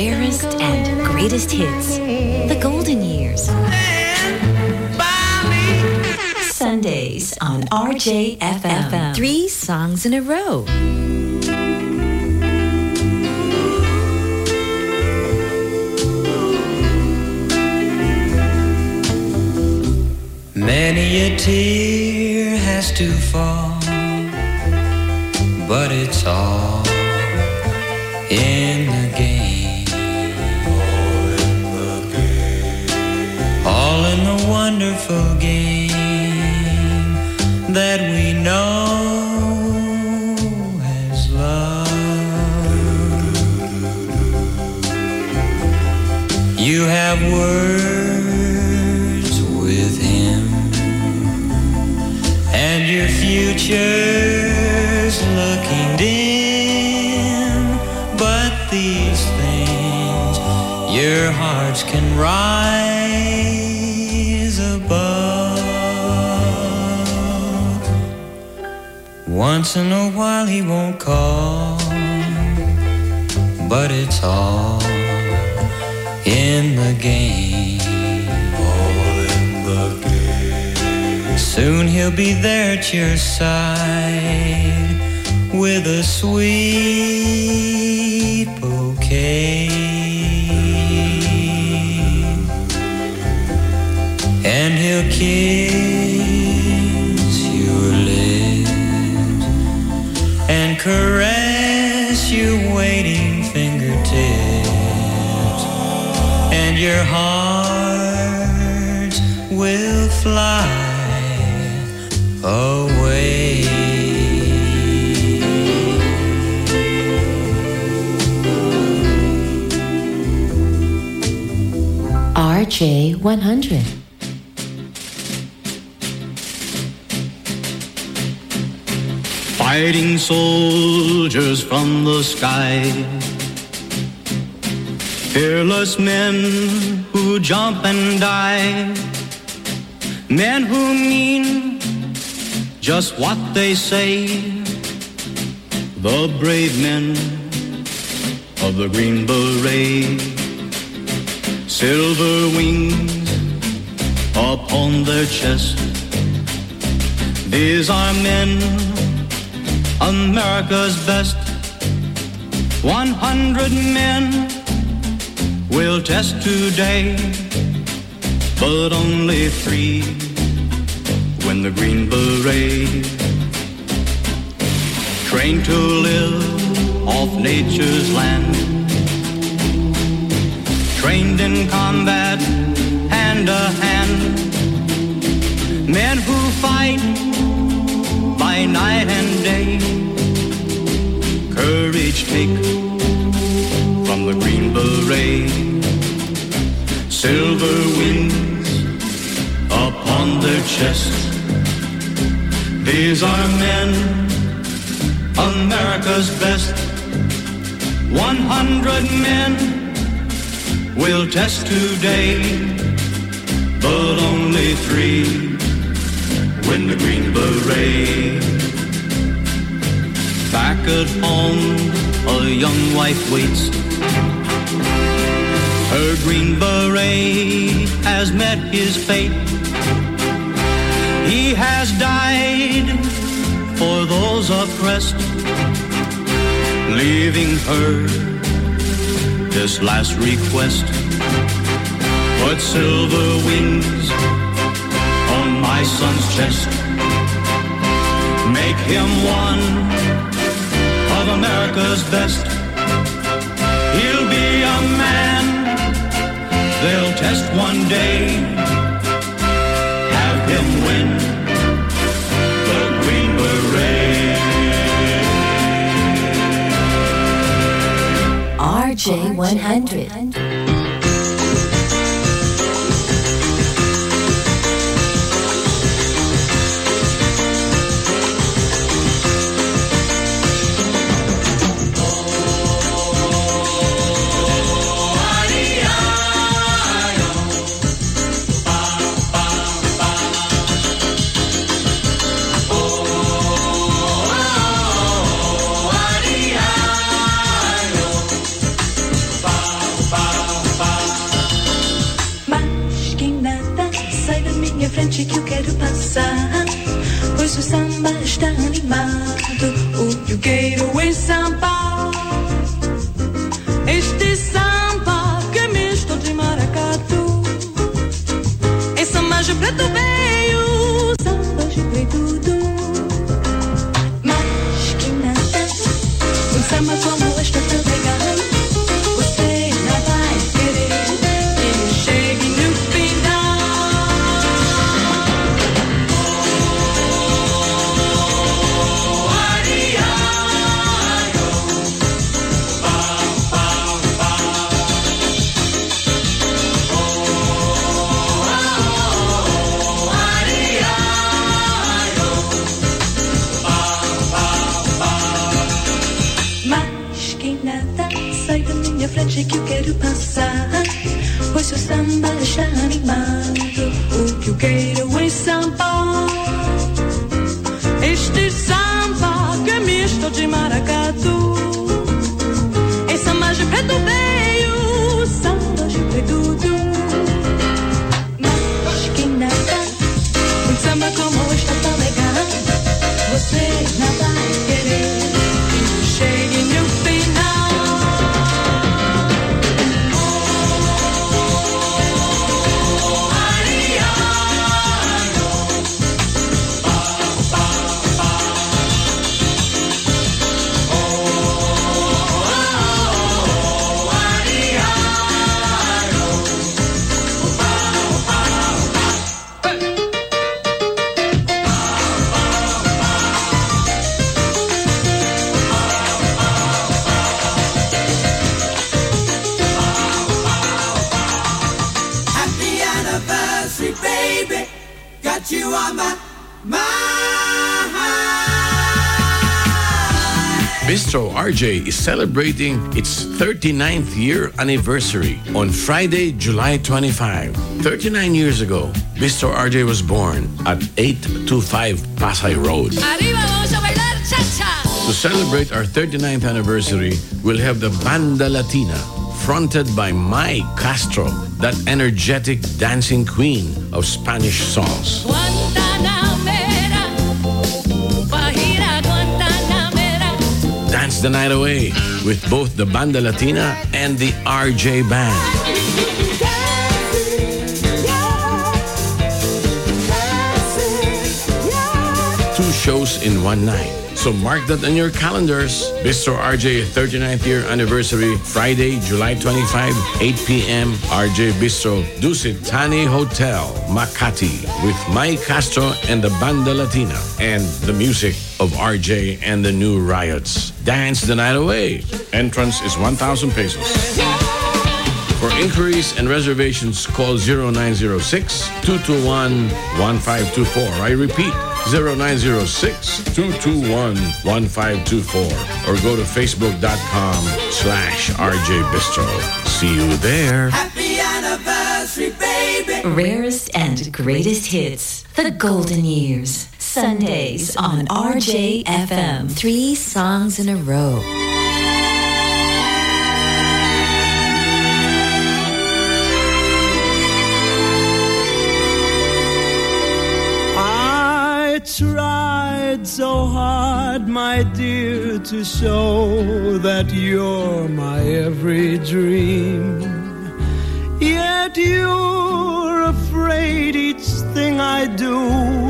Rarest and greatest hits. The golden years. Sundays on RJFM. Three songs in a row.
Many a tear has to fall, but it's all in the Once in a while he won't call, but it's all in the game. All in the game. Soon he'll be there at your side with a sweet
RJ100.
Fighting soldiers from the sky. Fearless men who jump and die. Men who mean just what they say. The brave men of the Green Beret. Silver wings upon their chest. These are men America's best. 100 men will test today, but only three win the Green Beret. Trained to live off nature's land, trained in combat hand to hand. Men who fight by night and day. Courage take from the Green Beret. Silver wings upon their chest. These are men, America's best. 100 men will test today, but only three win the Green Beret. Back at home, a young wife waits. Her Green Beret has met his fate. He has died for those oppressed, leaving her this last request. Put silver wings on my son's chest. Make him one of America's best. He'll be a man they'll test one day. Have him win
RJ100.
RJ is celebrating its 39th year anniversary on Friday, July 25. 39 years ago, Bistro RJ was born at 825 Pasay Road.
Arriba, vamos a bailar cha-cha.
To celebrate our 39th anniversary, we'll have the Banda Latina, fronted by Mai Castro, that energetic dancing queen of Spanish songs. The night away with both the Banda Latina and the RJ Band. Two shows in one night. So mark that on your calendars. Bistro RJ 39th year anniversary, Friday, July 25, 8 p.m. RJ Bistro, Dusit Thani Hotel, Makati, with Mike Castro and the Banda Latina, and the music of RJ and the New Riots. Dance the night away. Entrance is 1,000 pesos. For inquiries and reservations, call 0906 221 1524. I repeat, 0906 221 1524. Or go to facebook.com slash RJ Bistro. See you there.
Happy anniversary, baby.
Rarest and greatest hits. The Golden Years. Sundays on RJFM. Three songs in a row.
I tried so hard, my dear, to show that you're my every dream. Yet you're afraid each thing I do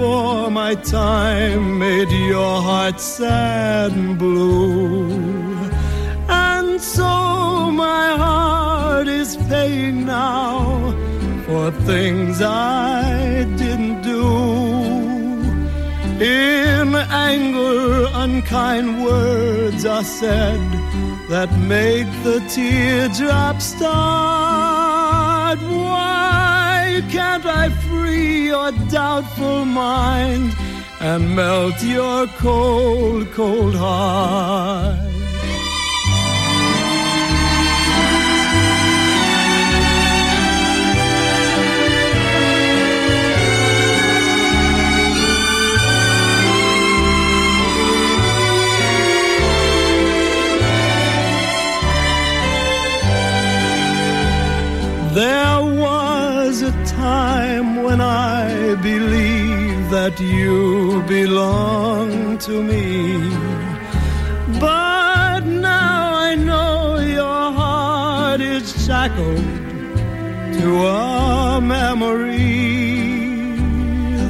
before my time made your heart sad and blue. And so my heart is paying now for things I didn't do. In anger, unkind words are said that make the teardrops start. Why can't I free your doubtful mind and melt your cold, cold heart? There was time when I believed that you belonged to me. But now I know your heart is shackled to a memory.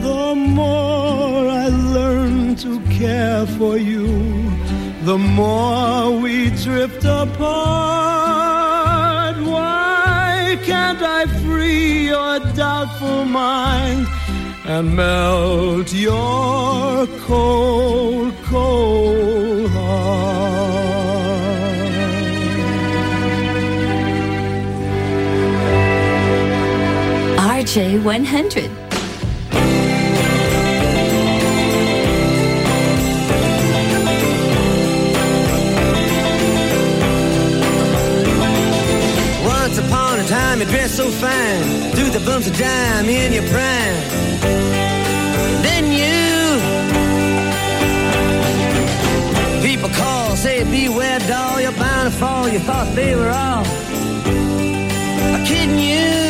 The more I learn to care for you, the more we drift apart can't I free your doubtful mind and melt your cold, cold heart?
RJ100 time you dress so fine, threw the bumps of dime in your prime. Then you, people call, say beware doll, you're bound to fall. You thought they were all kidding. You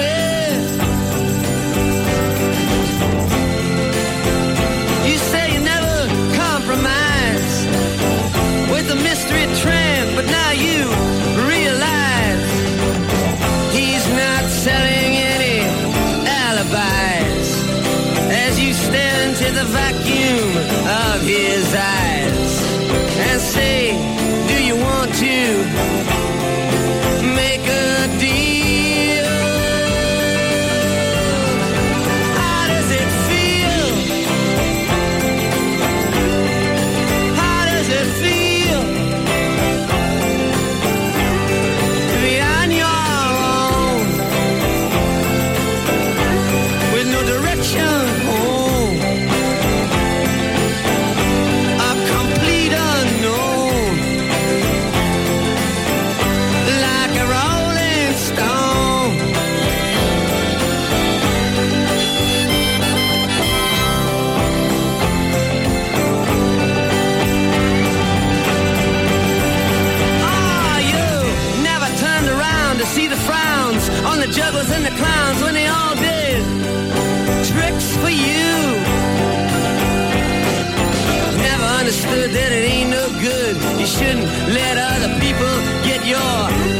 Get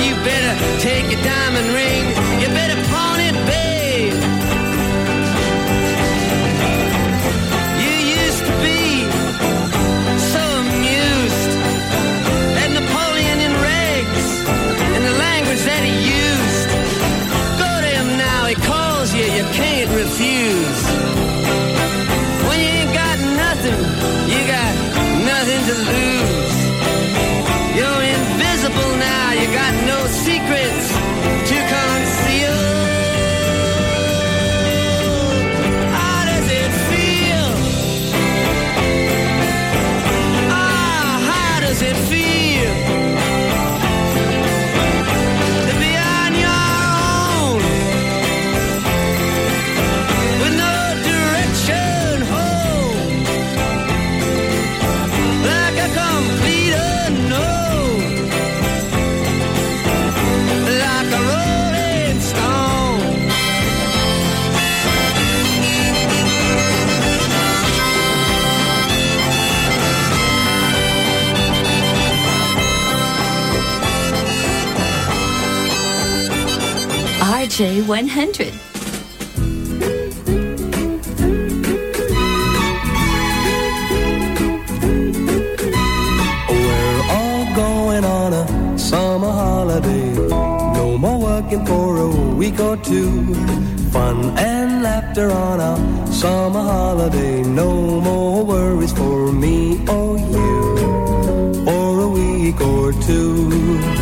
you better take your diamond ring. You better pawn
RJ100.
We're all going on a summer holiday. No more working for a week or two. Fun and laughter on a summer holiday. No more worries for me or you. For a week or two.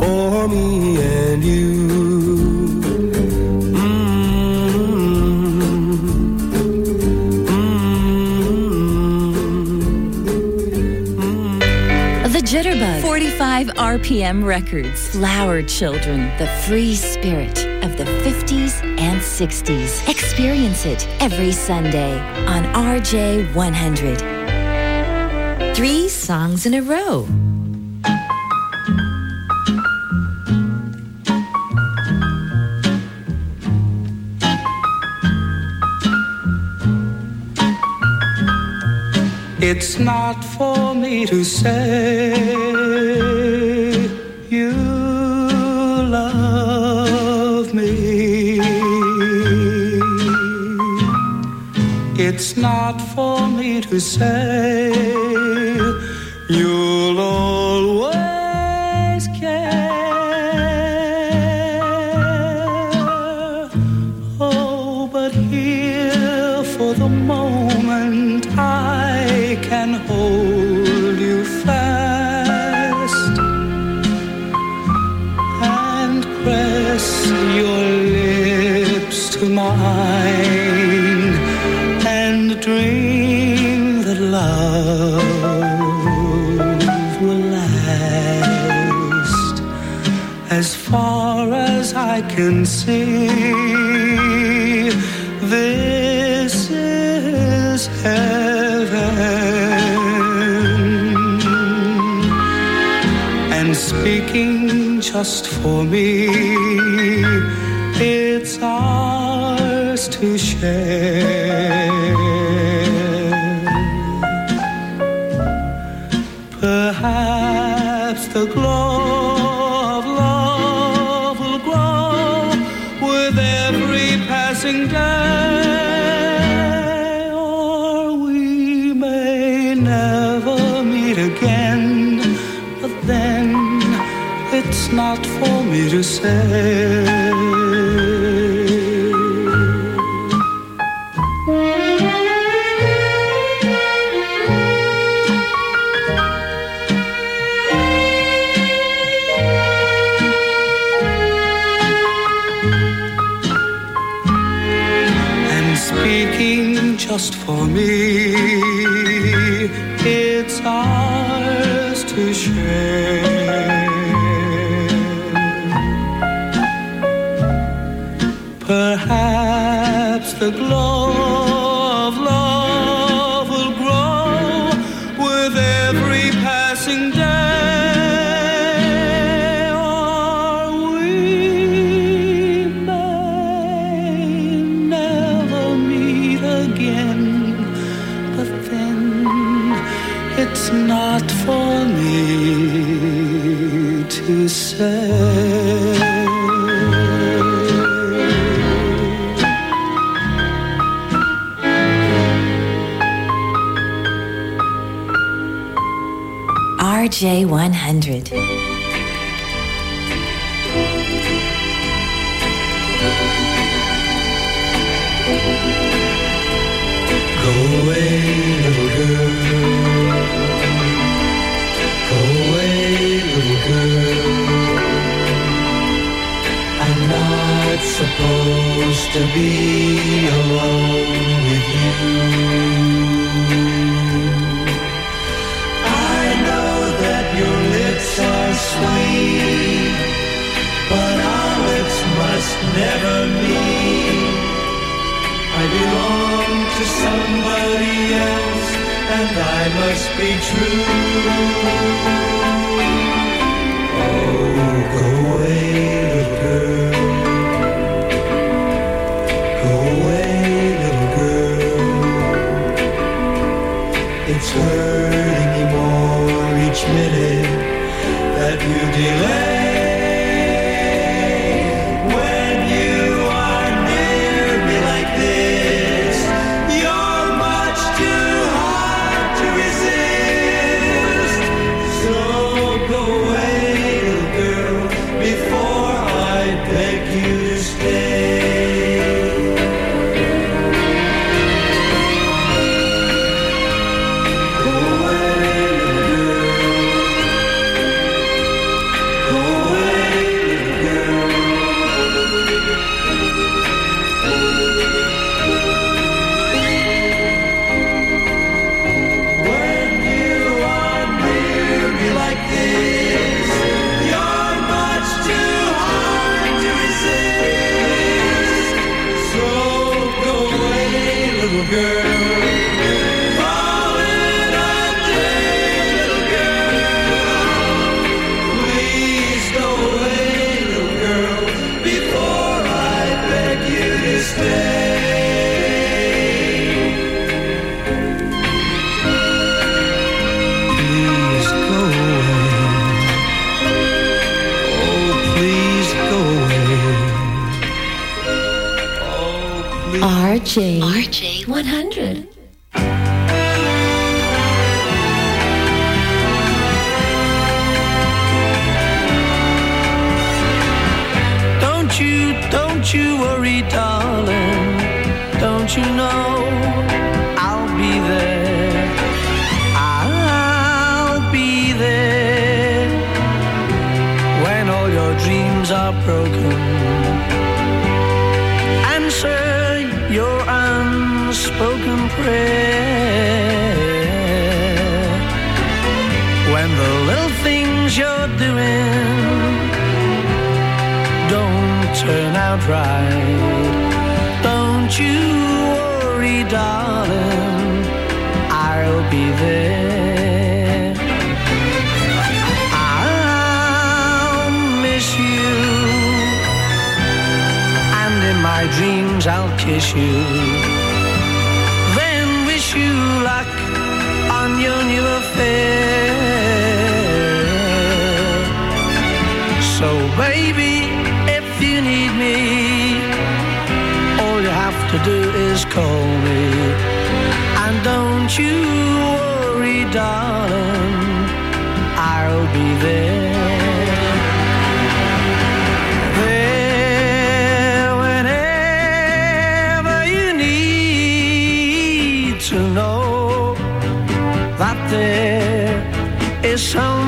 For me and you. Mm-hmm.
The Jitterbug
45 RPM Records. Flower Children, the free spirit of the 50s and 60s. Experience it every Sunday on RJ 100.
Three songs in a row.
It's not for me to say you love me. It's not for me to say can see. This is heaven. And speaking just for me, it's ours to share. Perhaps the glow me to be alone with you. I know that your lips are sweet, but our lips must never meet. I belong to somebody else, and I must be true. Oh, go away, away.
I'll is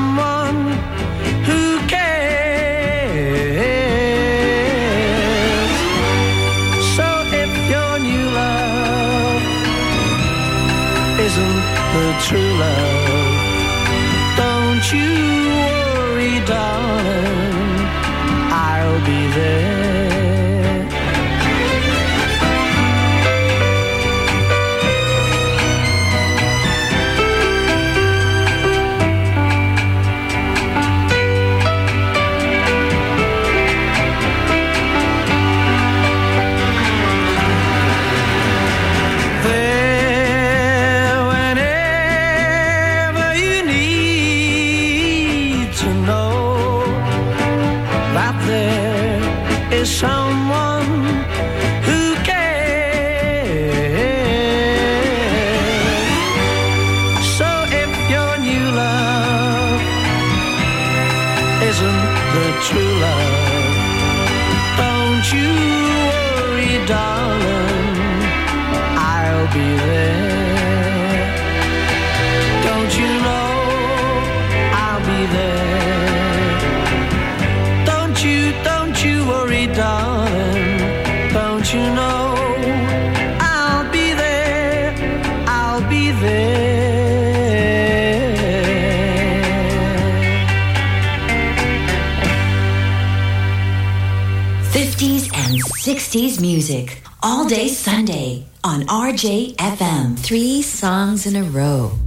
on RJFM.
Three songs in a row.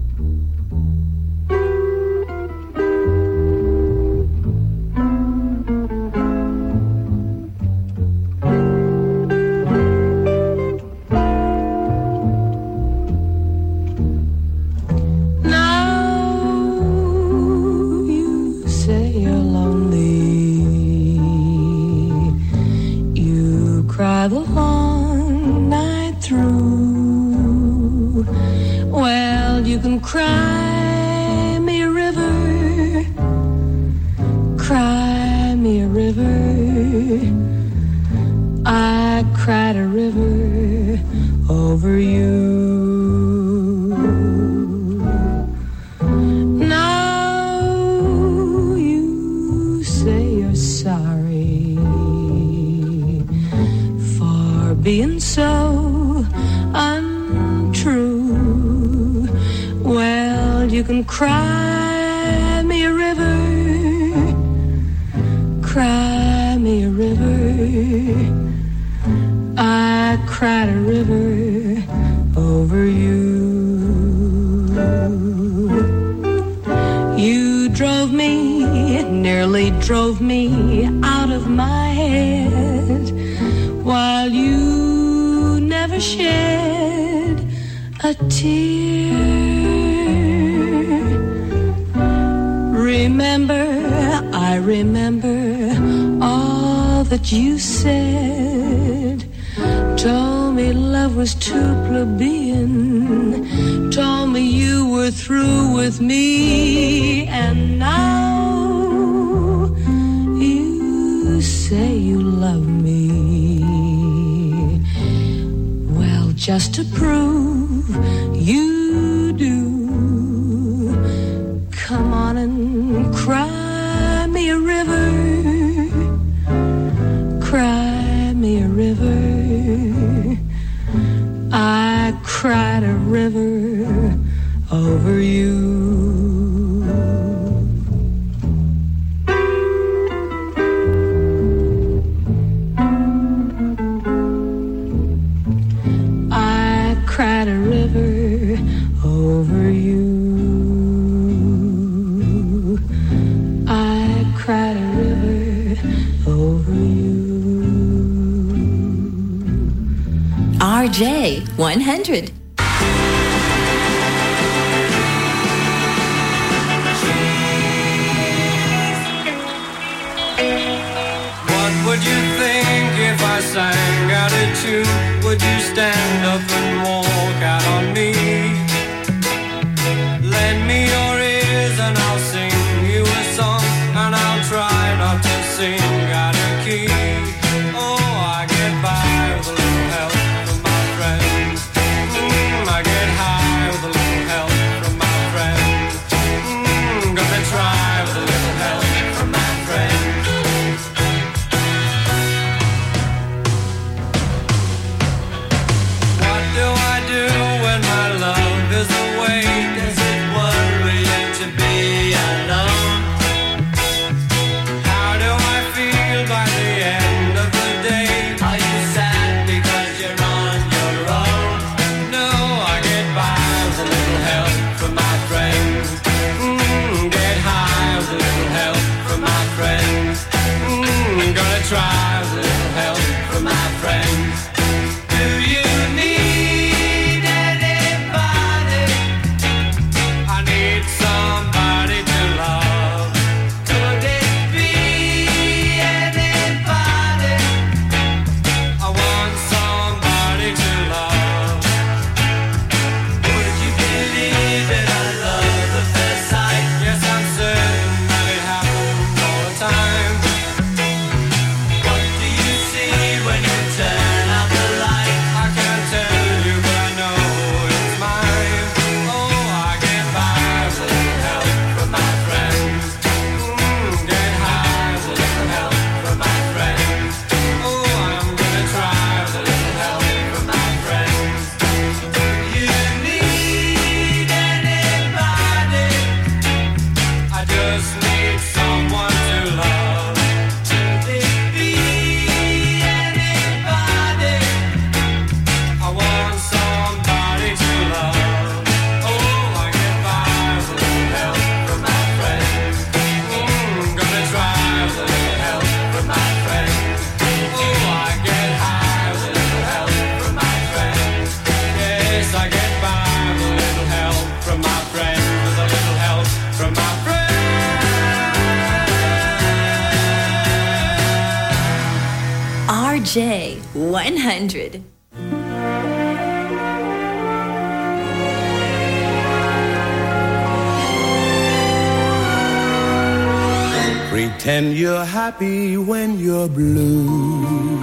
happy when you're blue.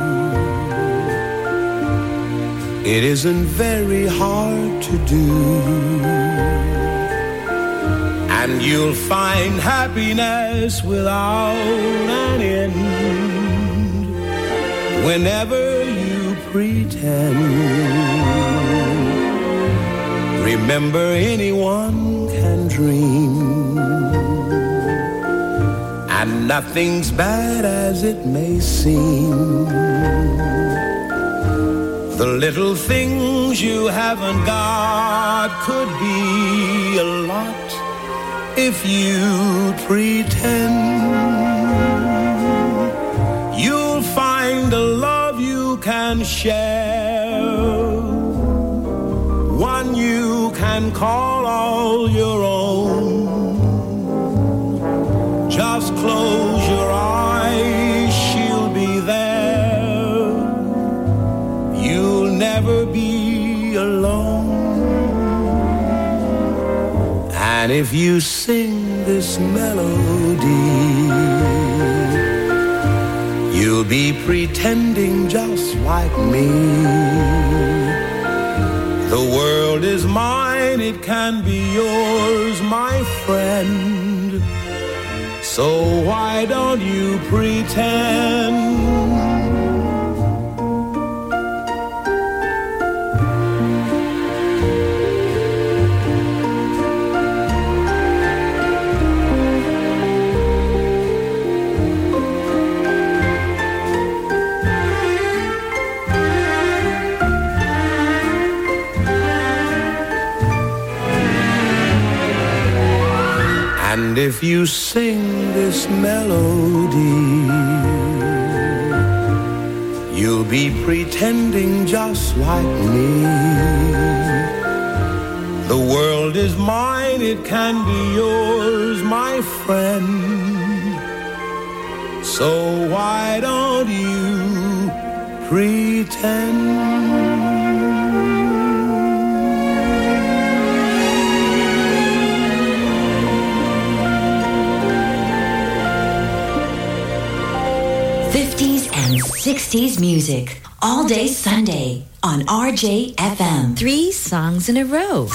It isn't very hard to do. And you'll find happiness without an end whenever you pretend. Remember, anyone can dream and nothing's bad as it may seem. The little things you haven't got could be a lot if you pretend. You'll find a love you can share, one you can call all your own close your eyes, she'll be there. You'll never be alone. And if you sing this melody, you'll be pretending just like me. The world is mine, it can be yours, my friend. So why don't you pretend? And if you sing this melody, you'll be pretending just like me. The world is mine, it can be yours, my friend. So why don't you pretend?
Fifties and sixties music all day Sunday on RJFM.
Three songs in a row.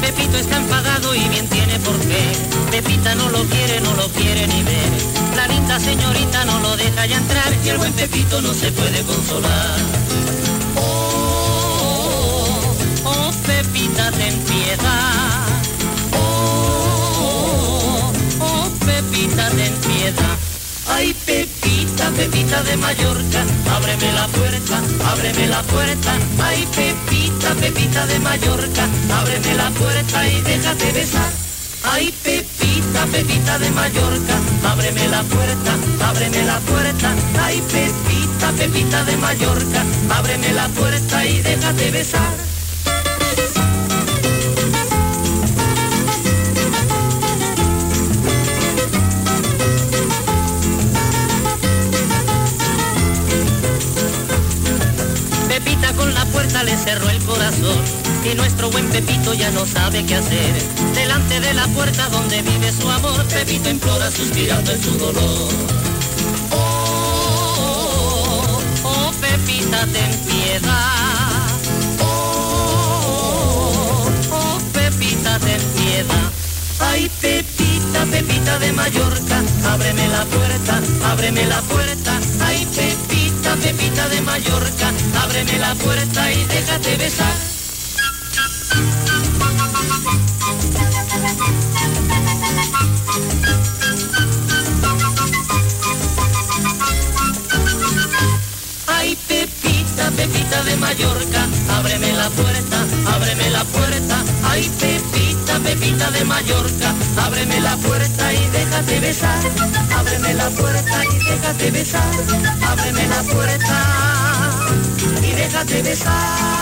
Pepito está enfadado y bien tiene por qué. Pepita no lo quiere, no lo quiere ni ver. La linda señorita no lo deja ya entrar y el buen Pepito no se puede consolar. Pepita, Pepita de Mallorca, ábreme la puerta, ábreme la puerta. Ay, Pepita, Pepita de Mallorca, ábreme la puerta y déjate besar. Ay, Pepita, Pepita de Mallorca, ábreme la puerta, ábreme la puerta. Ay, Pepita, Pepita de Mallorca, ábreme la puerta y déjate besar. Y nuestro buen Pepito ya no sabe qué hacer. Delante de la puerta donde vive su amor, Pepito implora suspirando en su dolor. Oh, oh, Pepita, ten piedad. Oh, oh, Pepita, ten piedad. Ay, Pepita, Pepita de Mallorca, ábreme la puerta, ábreme la puerta. Ay, Pepita, Pepita de Mallorca, ábreme la puerta y déjate besar. Ay, Pepita, Pepita de Mallorca, ábreme la puerta, ábreme la puerta. Ay, Pepita, Pepita de Mallorca, ábreme la puerta y déjate besar. Ábreme la puerta y déjate besar. Ábreme la puerta y déjate besar.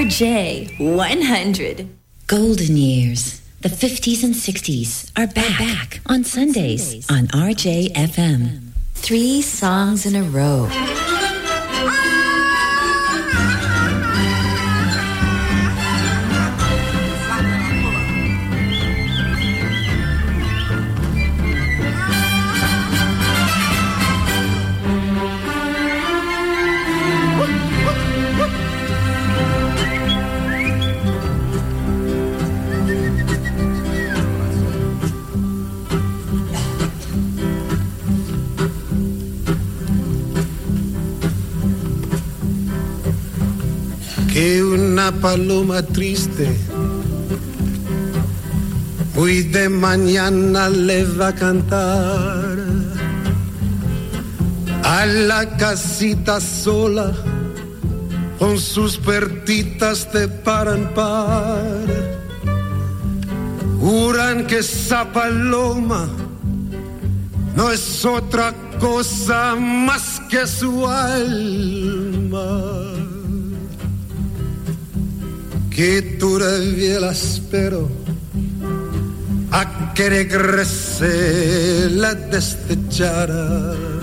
RJ100. Golden years. The 50s and 60s are back, back on Sundays on, RJ FM. RJFM. Three songs in a row.
Paloma triste muy de mañana le va a cantar a la casita sola con sus pertitas de par en par. Juran que esa paloma no es otra cosa más que su alma que turbia la spero a que regrese la
destecciara.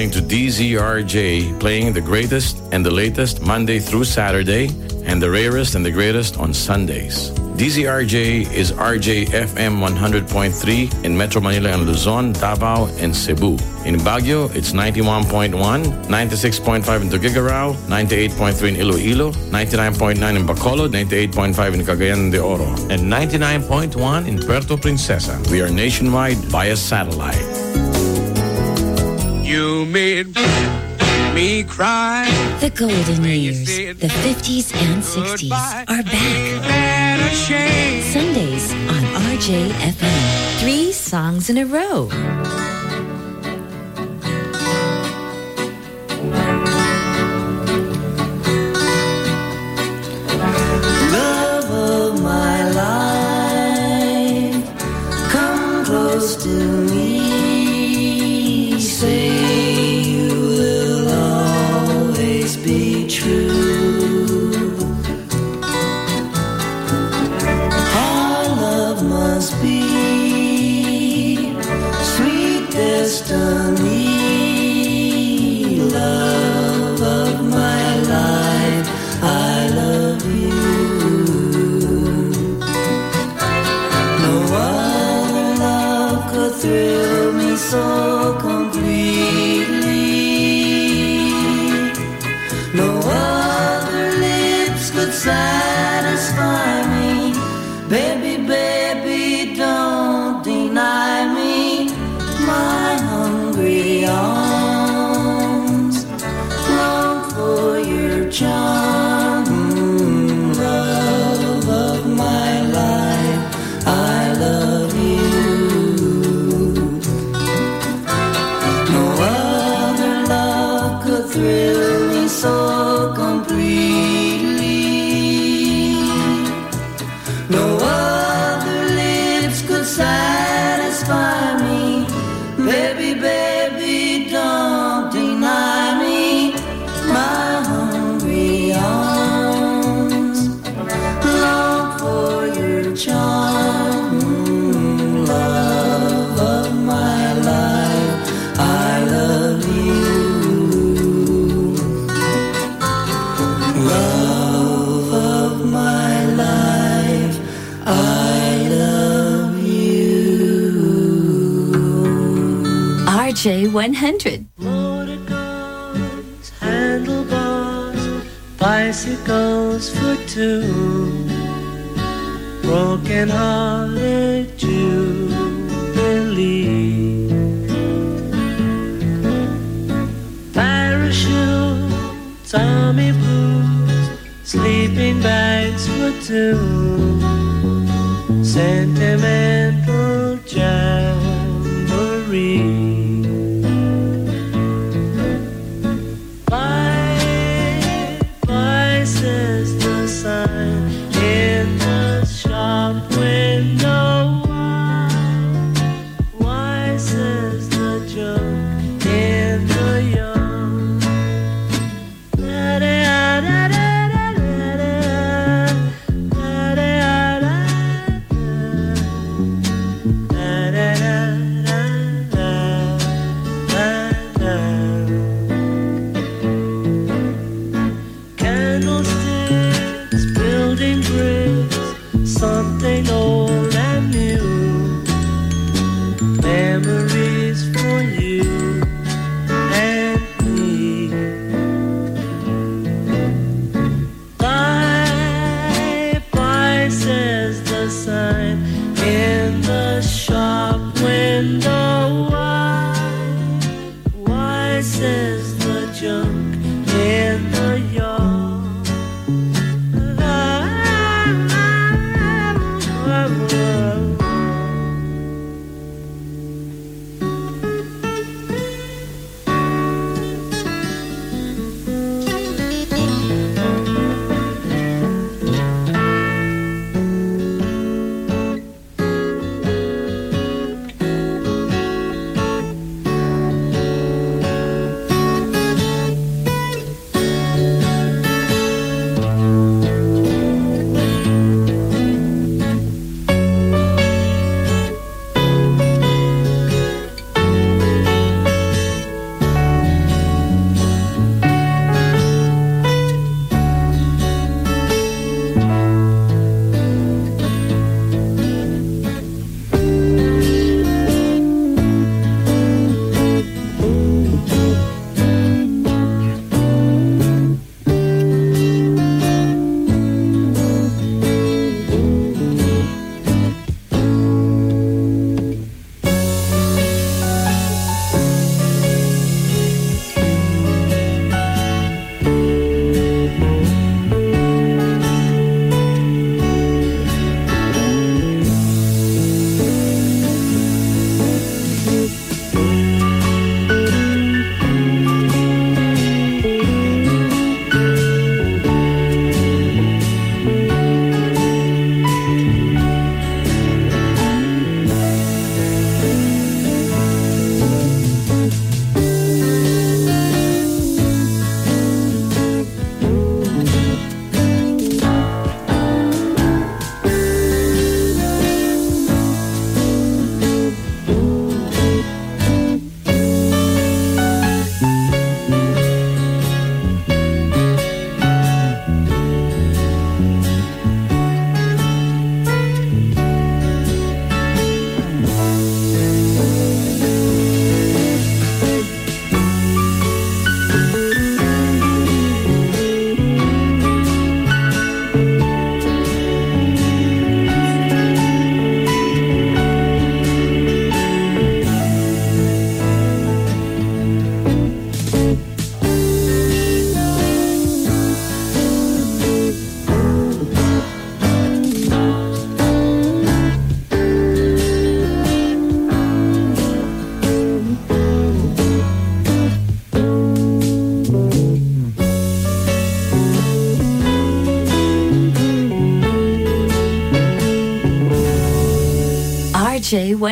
Listening to DZRJ playing the greatest and the latest Monday through Saturday and the rarest and the greatest on Sundays.
DZRJ is RJ FM 100.3 in Metro Manila and Luzon, Davao, and Cebu. In Baguio, it's 91.1, 96.5 in Tuguegarao, 98.3 in Iloilo, 99.9 in Bacolod, 98.5 in Cagayan de Oro, and 99.1 in Puerto Princesa. We are nationwide via satellite.
You made me cry.
The golden years, the 50s and 60s, are back. Sundays on RJFM. Three songs in a row.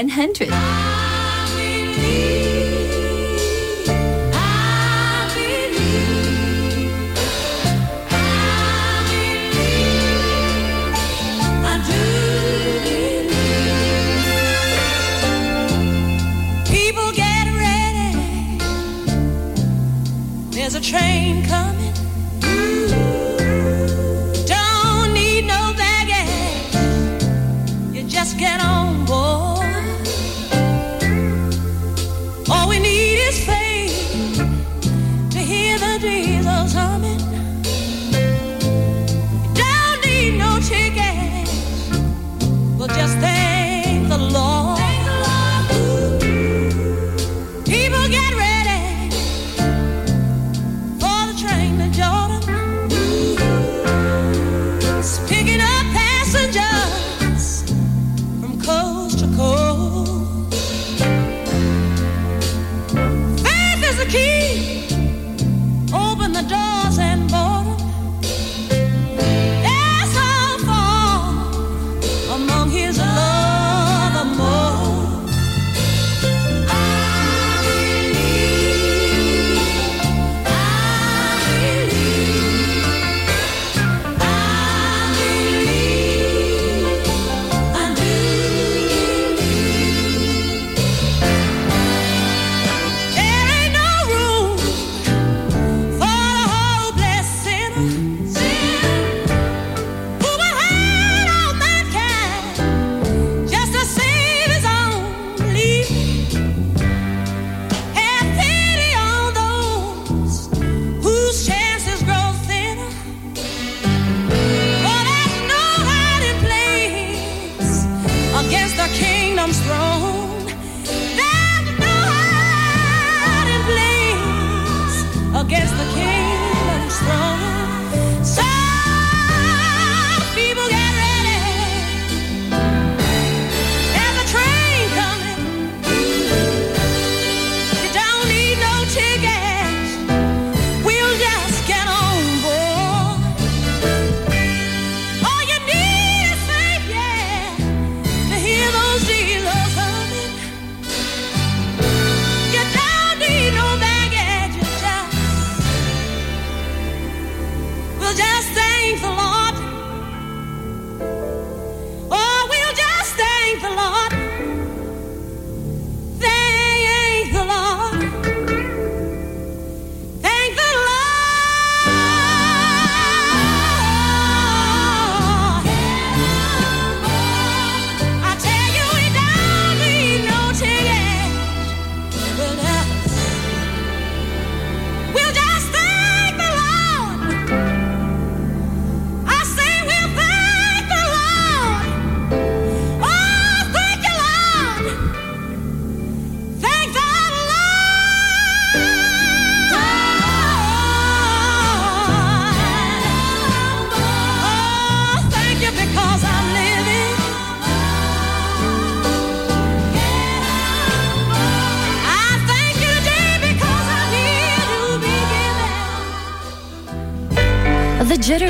100.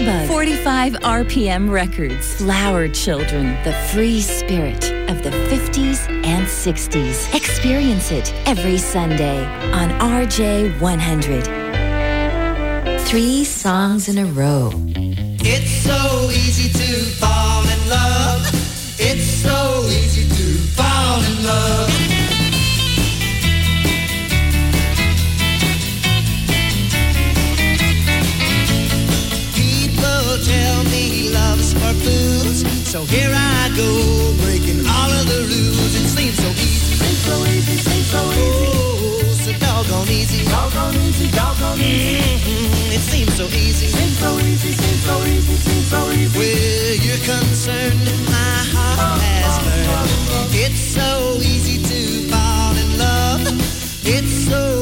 45 RPM Records, Flower Children, the free spirit of the 50s and 60s. Experience it every Sunday on RJ100. Three songs in a row.
It's so easy to fall in love. It's so easy to fall in love. tell me love's for fools. So here I go, breaking all of the rules. It seems so easy. Seems so easy, seems so easy. Oh, so doggone easy. Doggone easy, doggone easy. Mm-hmm. It seems so easy. Seems so easy, seems so easy, seems so easy. Where you're concerned, my heart has burned. It's so easy to fall in love. It's so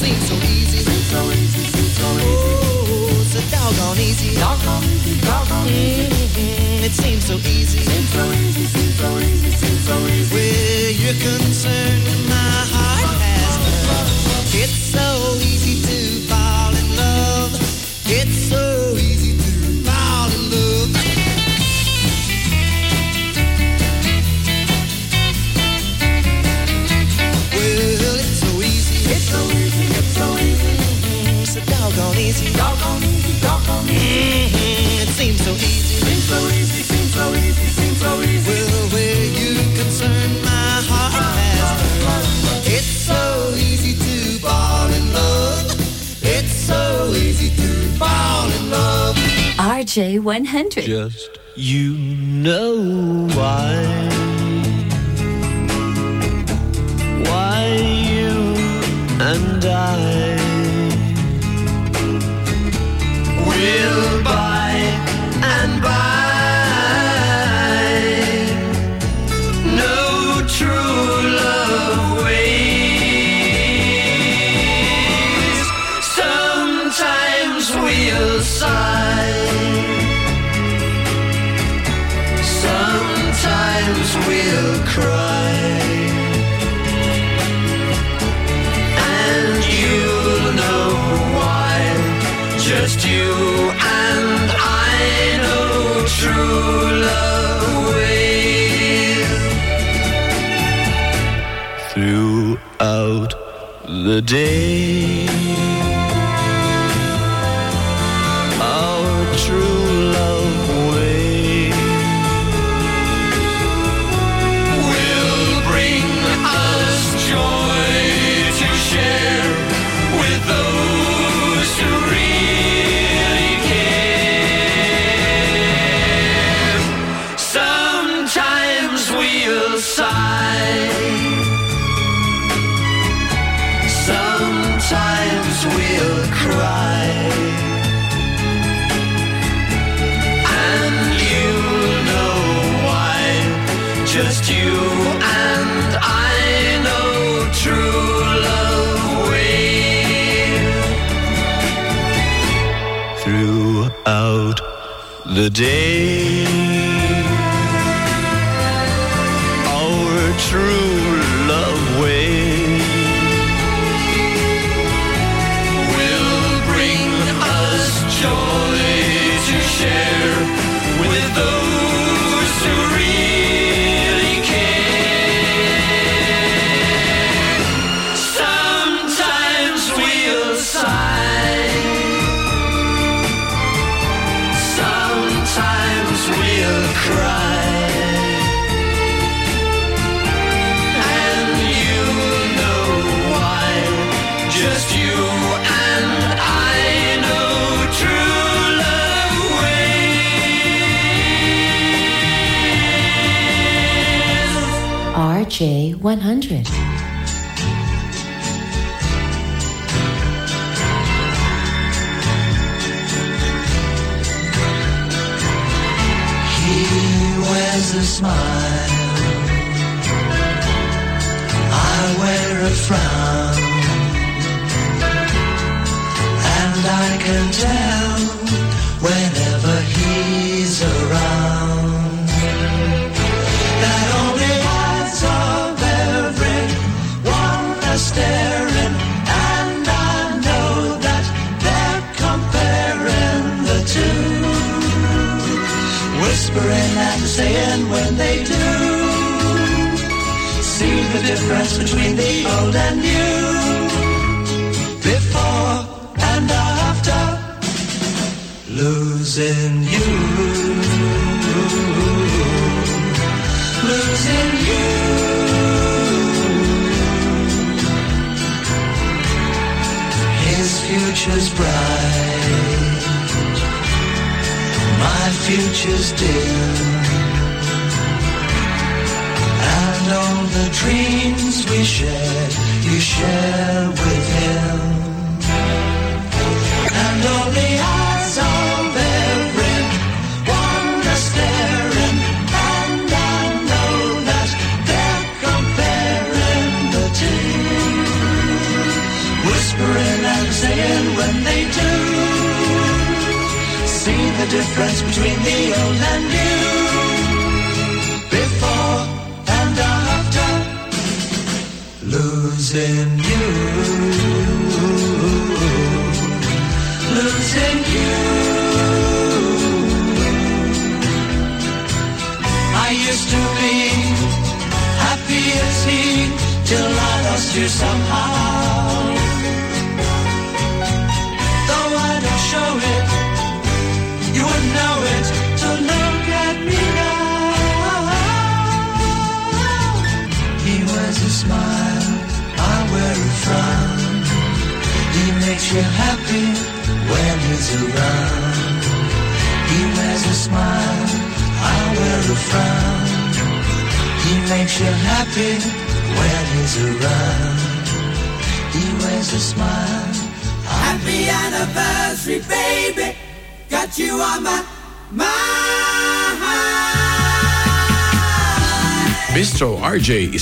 seems so easy. Seems so easy, seems so easy. Ooh, doggone easy. Doggone easy, doggone easy. Mm-hmm, it seems so easy. Seems so easy, seems so easy, seems so easy. Where you're concerned.
100.
Just you day.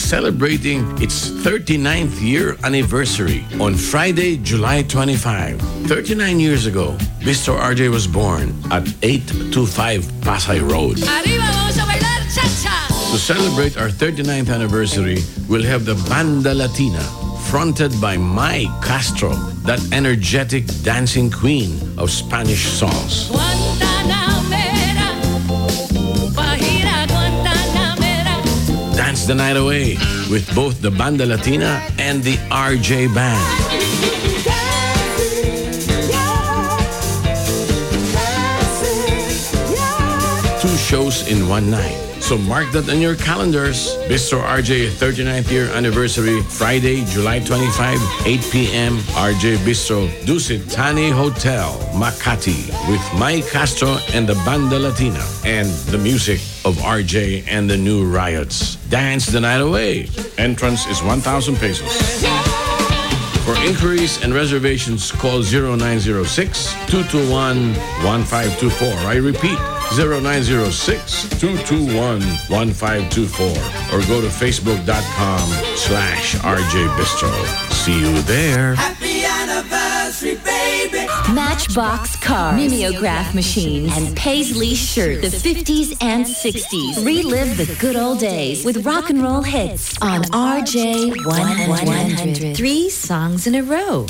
Celebrating its 39th year anniversary on Friday, July 25. 39 years ago, Bistro RJ was born at 825 Pasay Road.
Arriba, vamos a bailar cha-cha.
To celebrate our 39th anniversary, we'll have the Banda Latina, fronted by Mai Castro, that energetic dancing queen of Spanish songs. The night away with both the Banda Latina and the RJ Band. Two shows in one night. So mark that on your calendars. Bistro RJ 39th year anniversary, Friday, July 25, 8 p.m. RJ Bistro, Dusit Thani Hotel, Makati, with Mai Castro and the Banda Latina, and the music of RJ and the New Riots. Dance the night away. Entrance is 1,000 pesos. For inquiries and reservations, call 0906 221 1524. I repeat, 0906 221 1524. Or go to facebook.com slash RJ Bistro. See you there.
Matchbox cars, mimeograph machines, and Paisley shirt. The 50s and 60s. Relive the good old days with rock and roll hits on RJ 100.
Three songs in a row.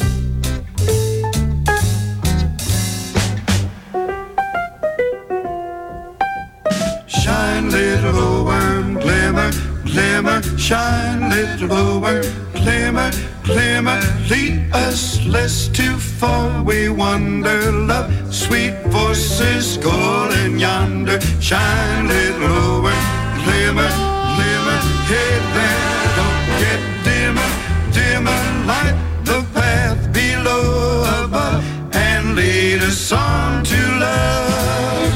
Shine, little worm, glimmer, glimmer, shine, little worm, glimmer, glimmer, lead us less too far. We wander, love, sweet voices calling yonder. Shine, little glowworm, glimmer, glimmer, hey there, don't get dimmer, dimmer, light the path below, above, and lead us on to love.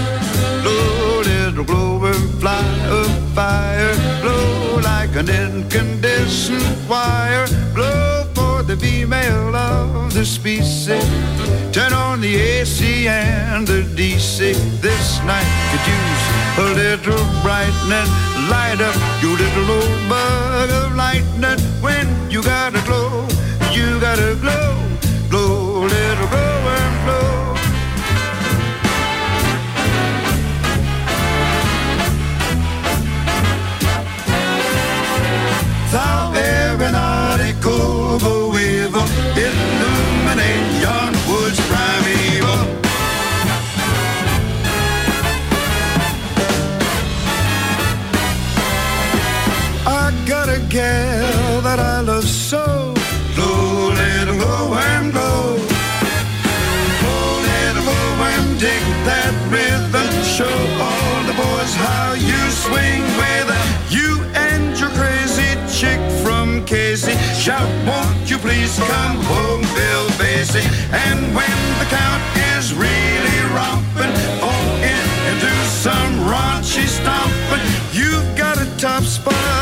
Blow, little glowworm, fly a fire. Blow like an incandescent wire. The species. Turn on the AC and the DC. This night could use a little brightening. Light up your little old bug of lightning. When you gotta glow, you gotta. Glow, please come home, Bill Basie? And when the count is really romping, fall in and do some raunchy stomping. You've got a top spot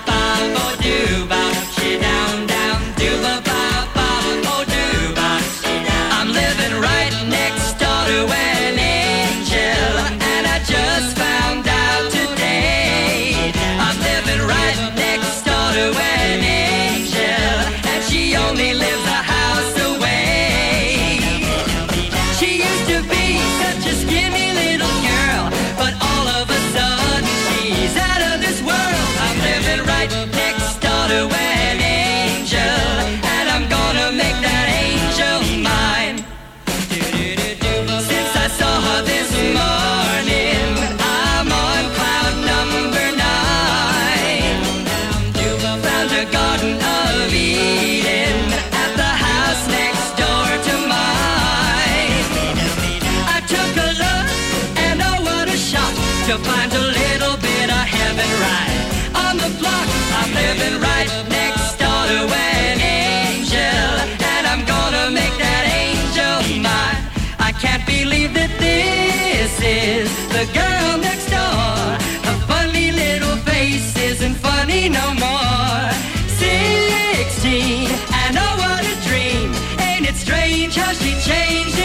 the
girl next door. Her funny little face isn't funny no more. Sixteen, and oh what a dream! Ain't it strange how she changed?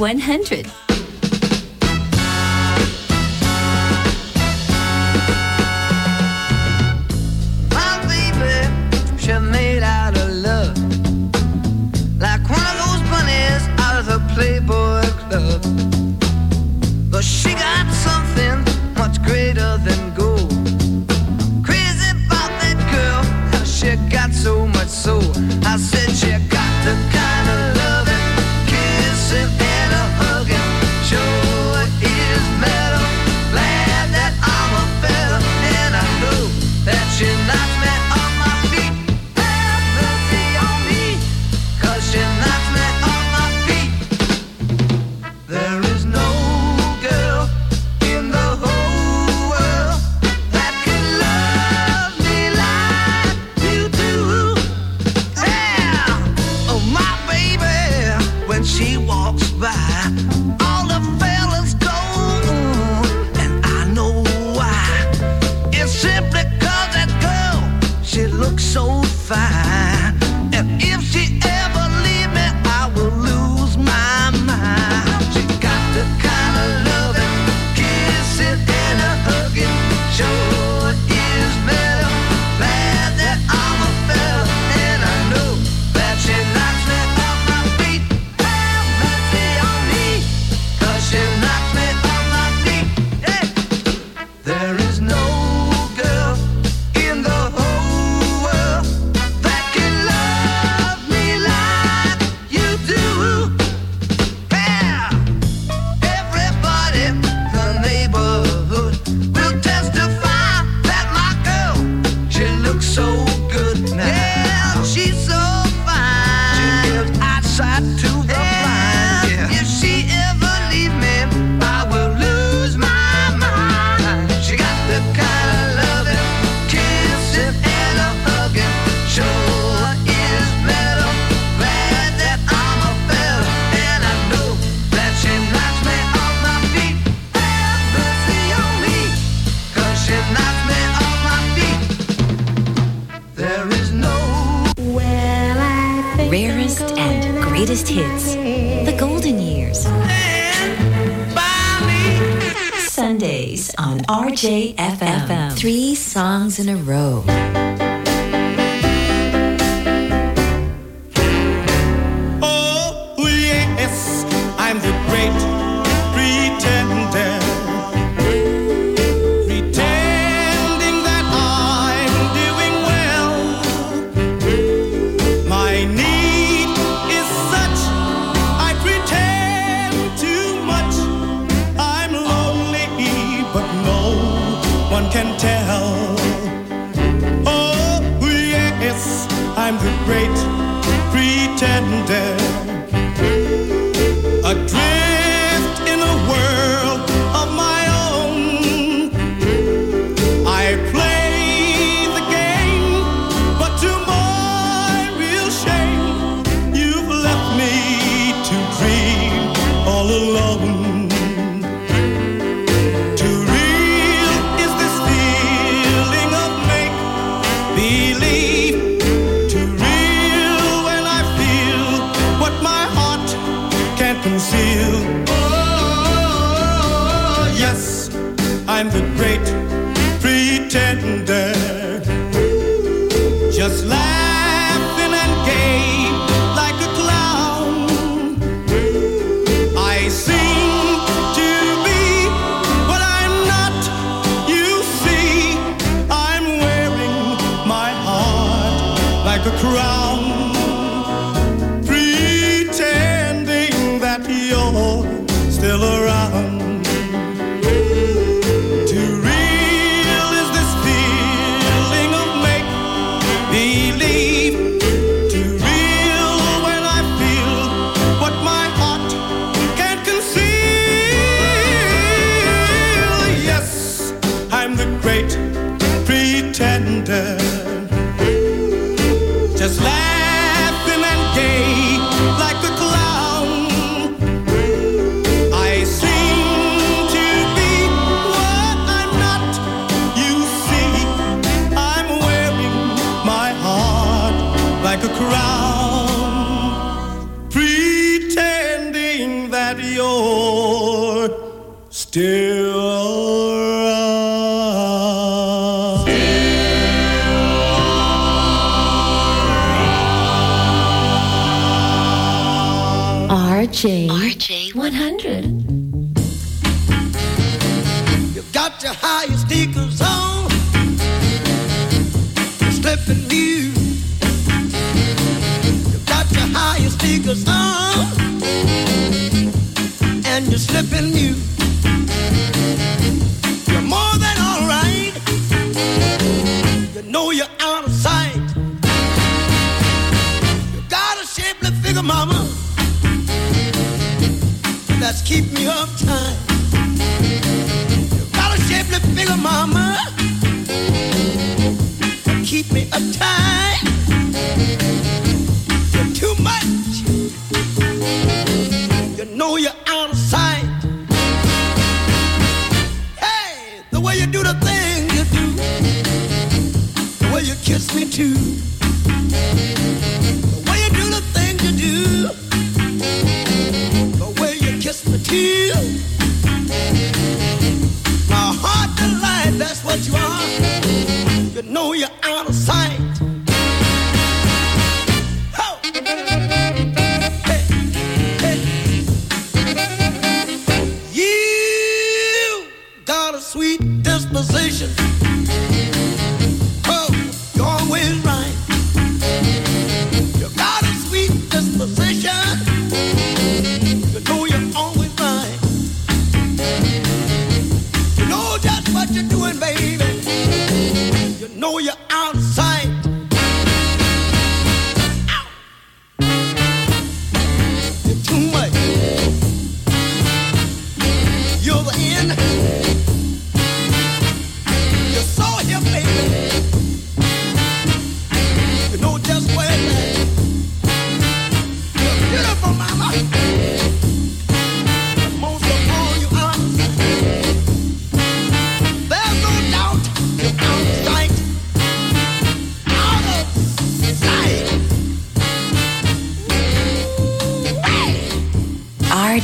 100. JFM. Three songs in a row.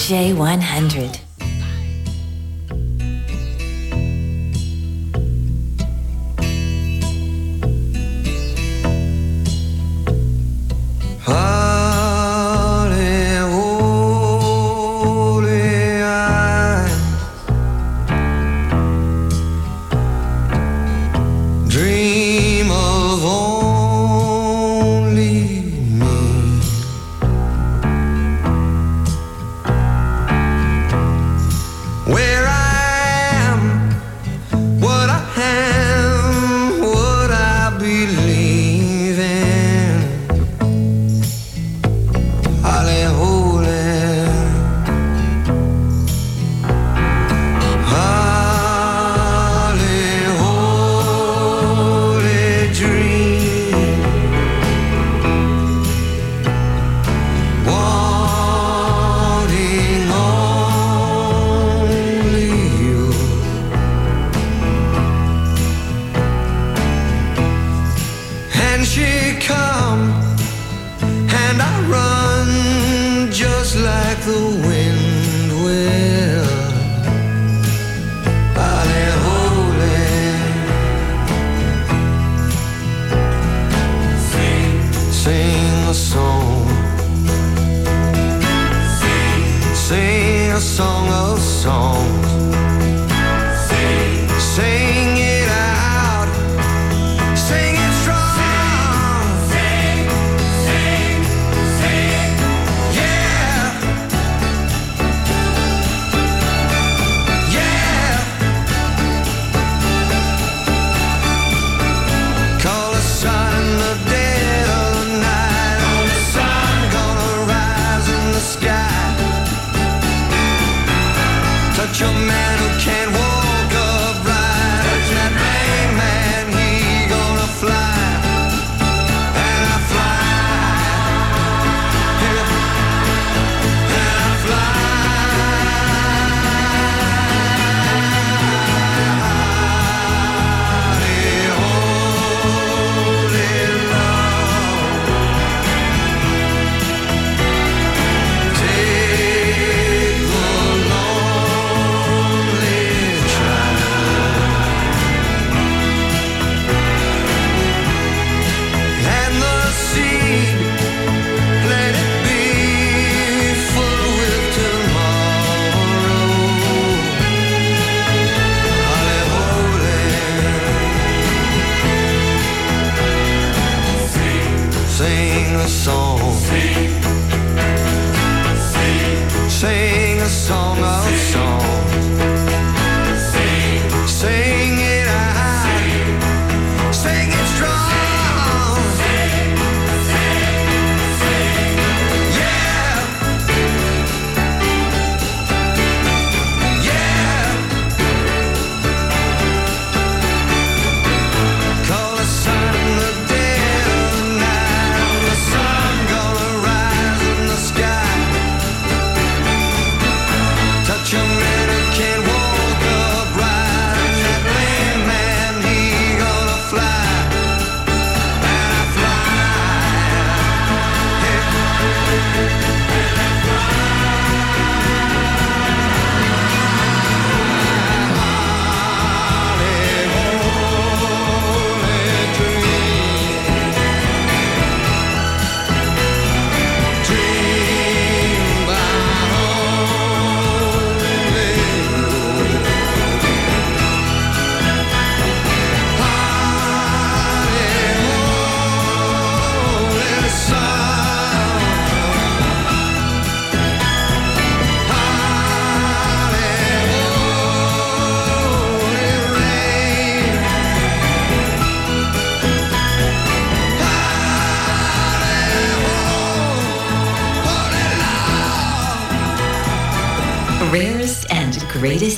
J100.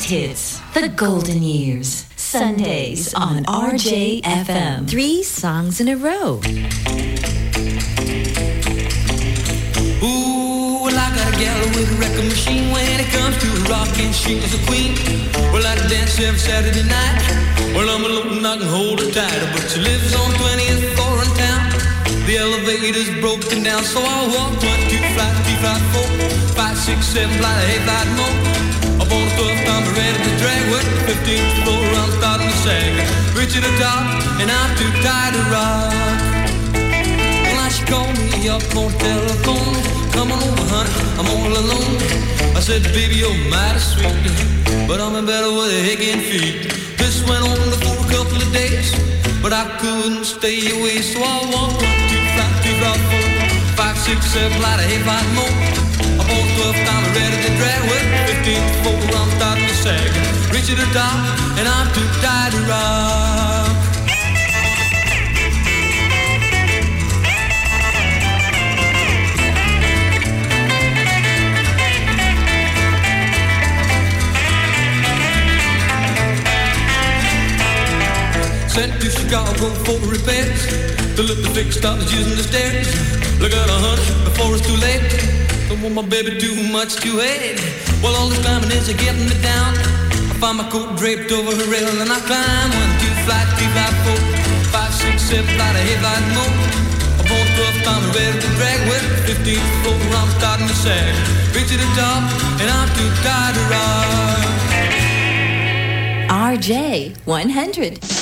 Hits. The Golden Years. Sundays on RJFM. Three songs in a row.
Ooh, well, I got a gal with a record machine when it comes to rockin'. She is a queen. Well, I dance every Saturday night. Well, I'm alone, I can hold her tight. But she lives on 20th floor in town. The elevator's broken down, so I walk one, two, flight, three, flight, four, five, six, seven, flight, eight, flight, more. Up on the 12th, I'm ready to drag. Well, 15th floor, I'm starting to sag. Reaching the top, and I'm too tired to rock. Well, she called me up on the telephone. Come on over, honey, I'm all alone. I said, baby, you're mighty sweet, but I'm in better with a aching feet. This went on for a couple of days, but I couldn't stay away, so I walked one, two, five, two, five, four, five, six, seven, more. 12th, I'm ready to drag with 15th floor, I'm starting to sag. Reaching the top, and I'm too tired to rock. Sent to Chicago for repairs. The fix started using the stairs. Look at a hunch before it's too late. Don't want my baby too much to. Well, all this climbing is getting me down. I find my coat draped over her rail and I climb one, two, flight, three, flight, four, five, six, seven, flight, eight, flight, more. I'm ready to drag with 15th floor, I'm starting to sag. Reach to the top, and I'm too tired to ride.
RJ 100.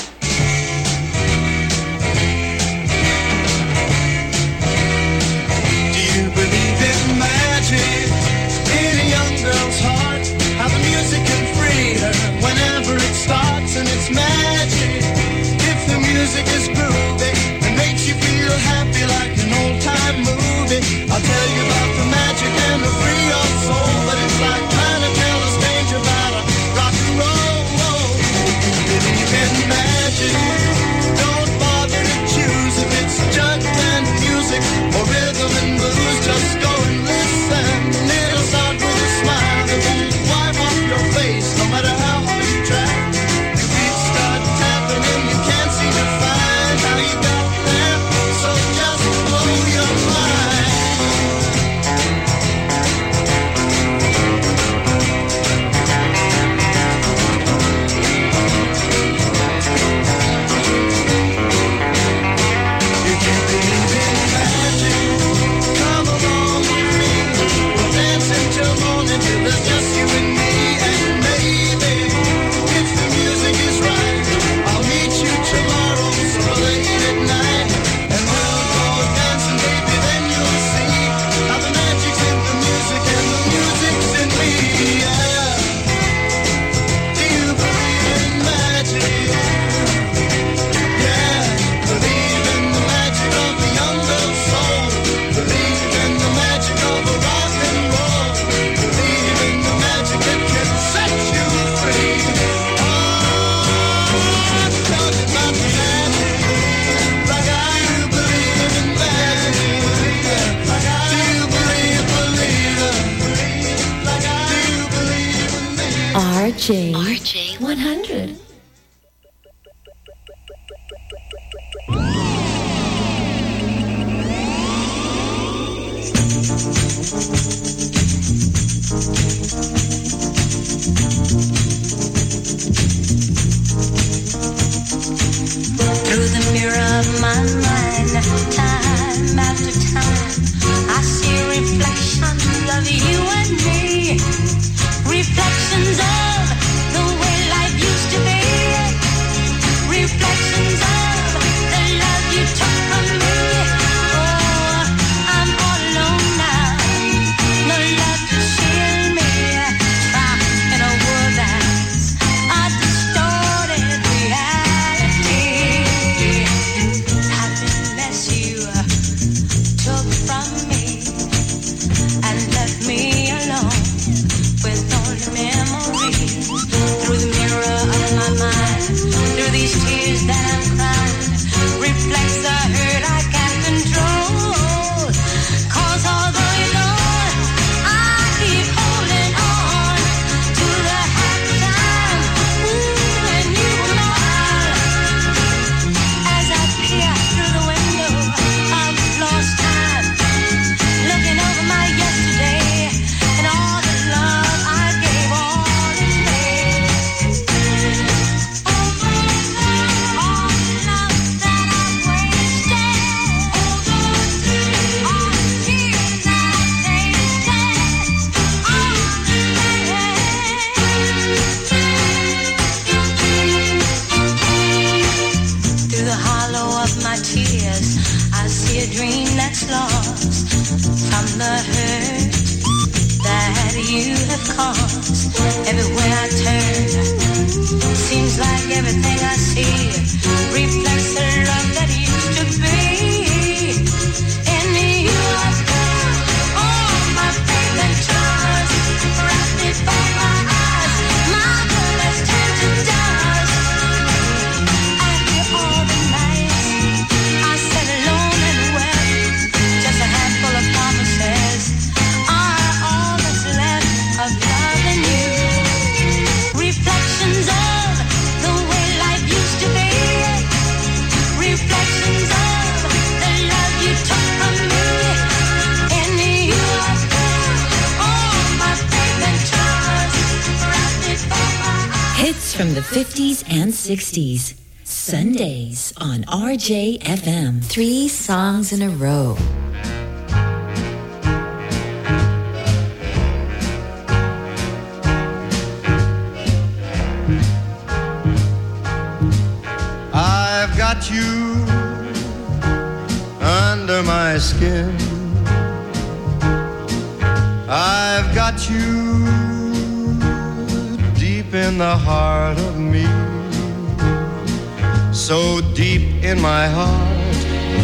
So
deep in my heart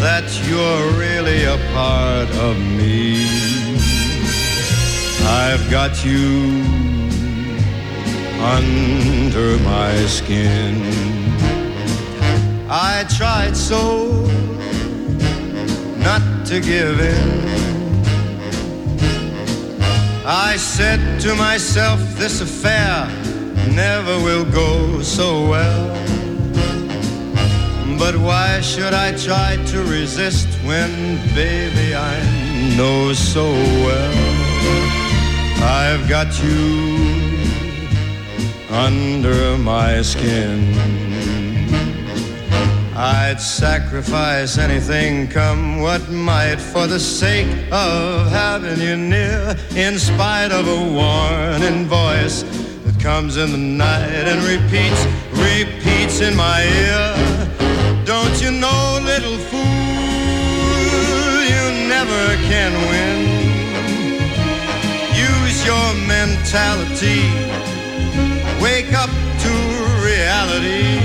that you're really a part of me. I've got you under my skin. I tried so not to give in. I said to myself, this affair never will go so well. But why should I try to resist when, baby, I know so well I've got you under my skin. I'd sacrifice anything, come what might, for the sake of having you near, in spite of a warning voice that comes in the night and repeats, repeats in my ear. You know, little fool, you never can win. Use your mentality, wake up to reality.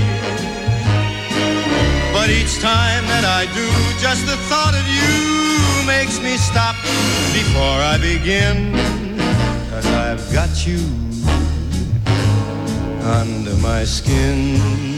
But each time that I do, just the thought of you makes me stop before I begin. Cause I've got you under my skin.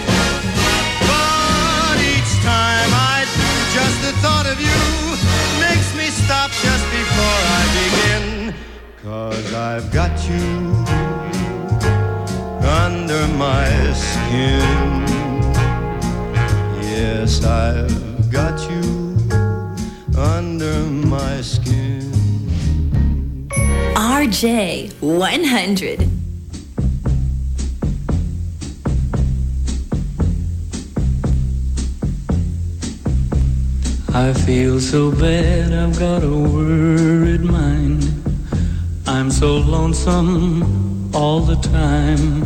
Thought of you makes me stop just before I begin. Cause I've got you under my skin. Yes, I've got you under my skin.
RJ 100.
I feel so bad, I've got a worried mind. I'm so lonesome all the time.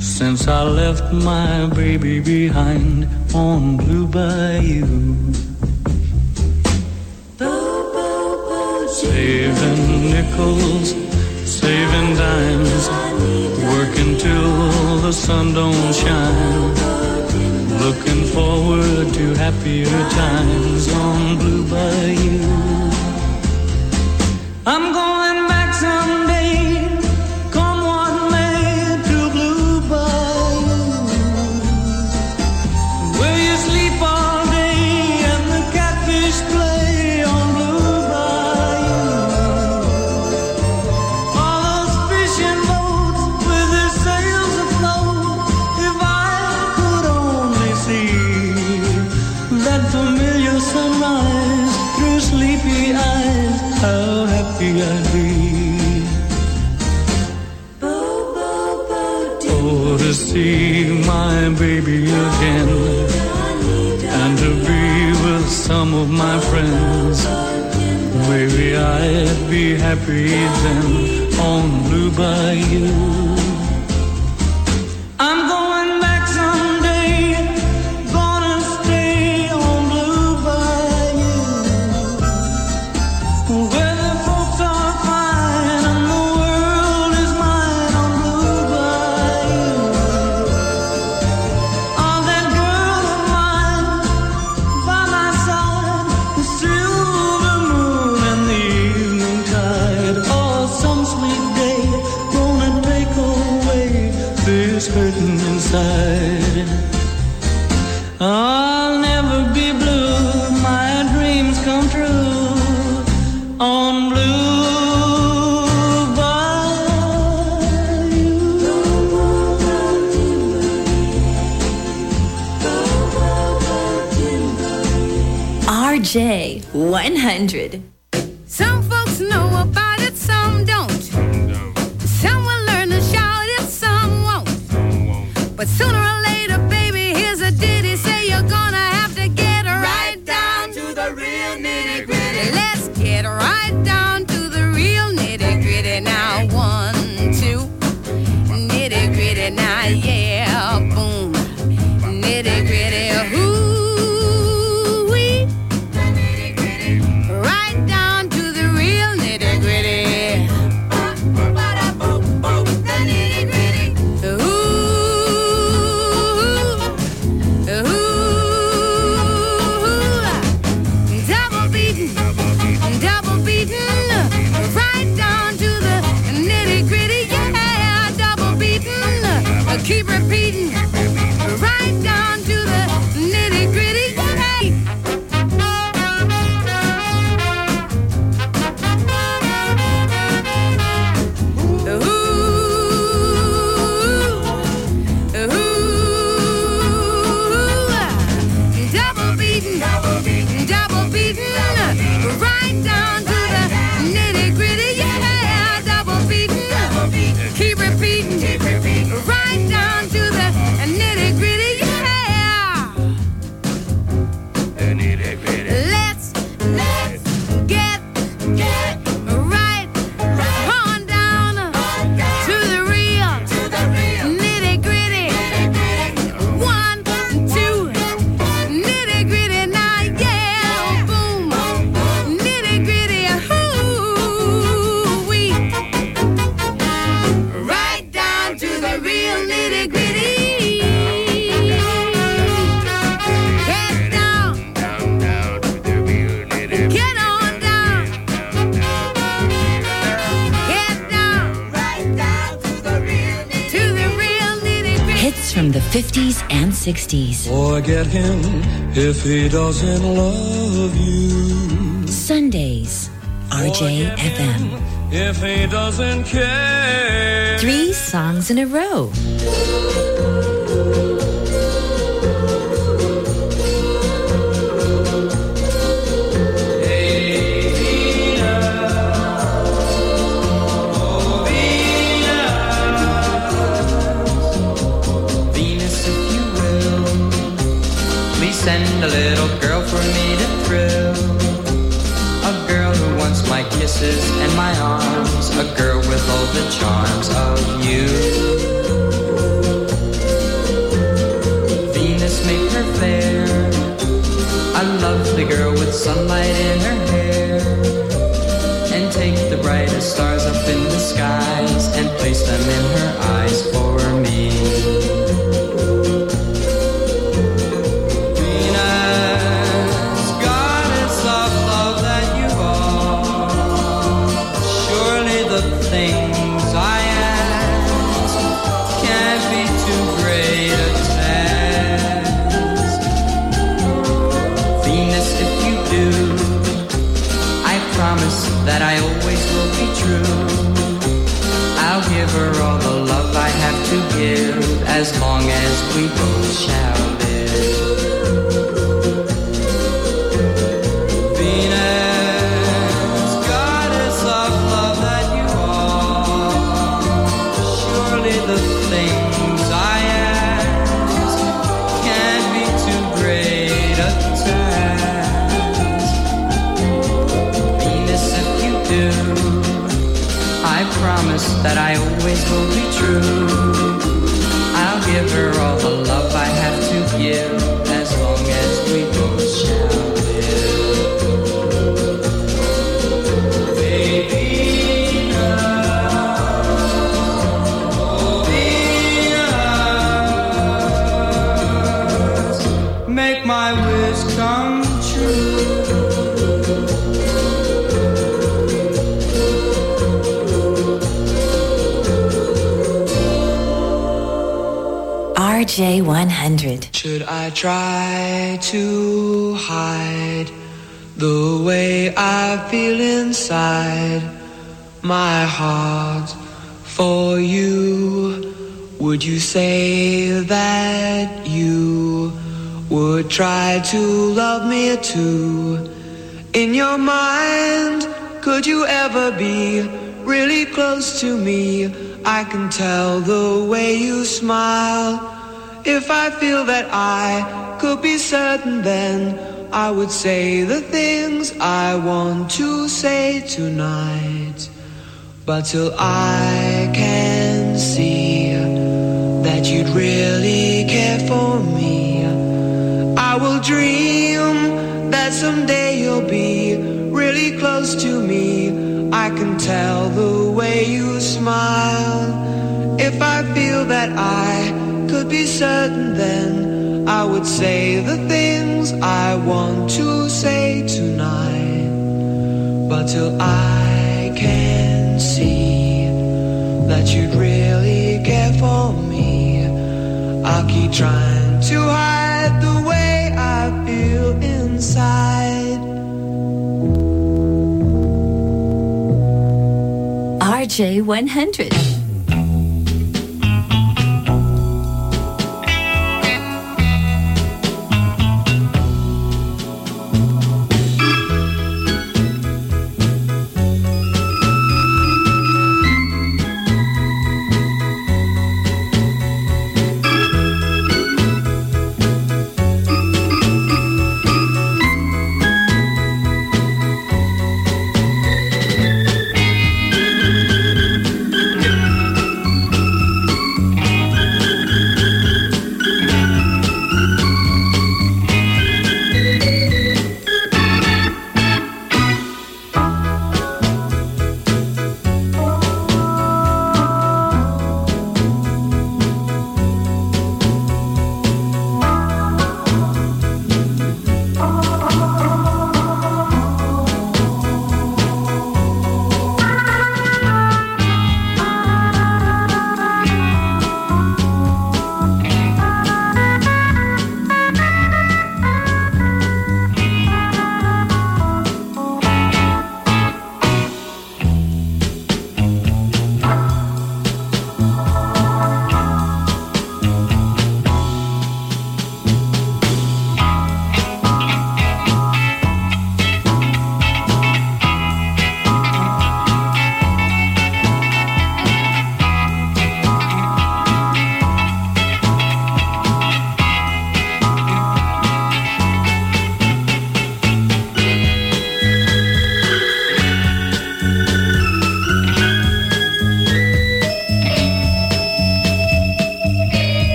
Since I left my baby behind on Blue Bayou. Saving nickels, saving dimes, working till the sun don't shine. Looking forward to happier times on Blue Bayou. I'm see my baby again and to be with some of my friends. Maybe I'd be happy then on Blue Bayou.
100.
he doesn't love you.
Sundays, RJFM.
If he doesn't care.
Three songs in a row.
I
can tell the way you smile. If I feel that I could be certain, then I would say the things I want to say tonight. But till I can see that you'd really care for me, I will dream that someday you'll be really close to me. I can tell the way you smile. If I feel that I could be certain, then I would say the things I want to say tonight. But till I can see that you'd really care for me, I'll keep trying to hide
RJ100.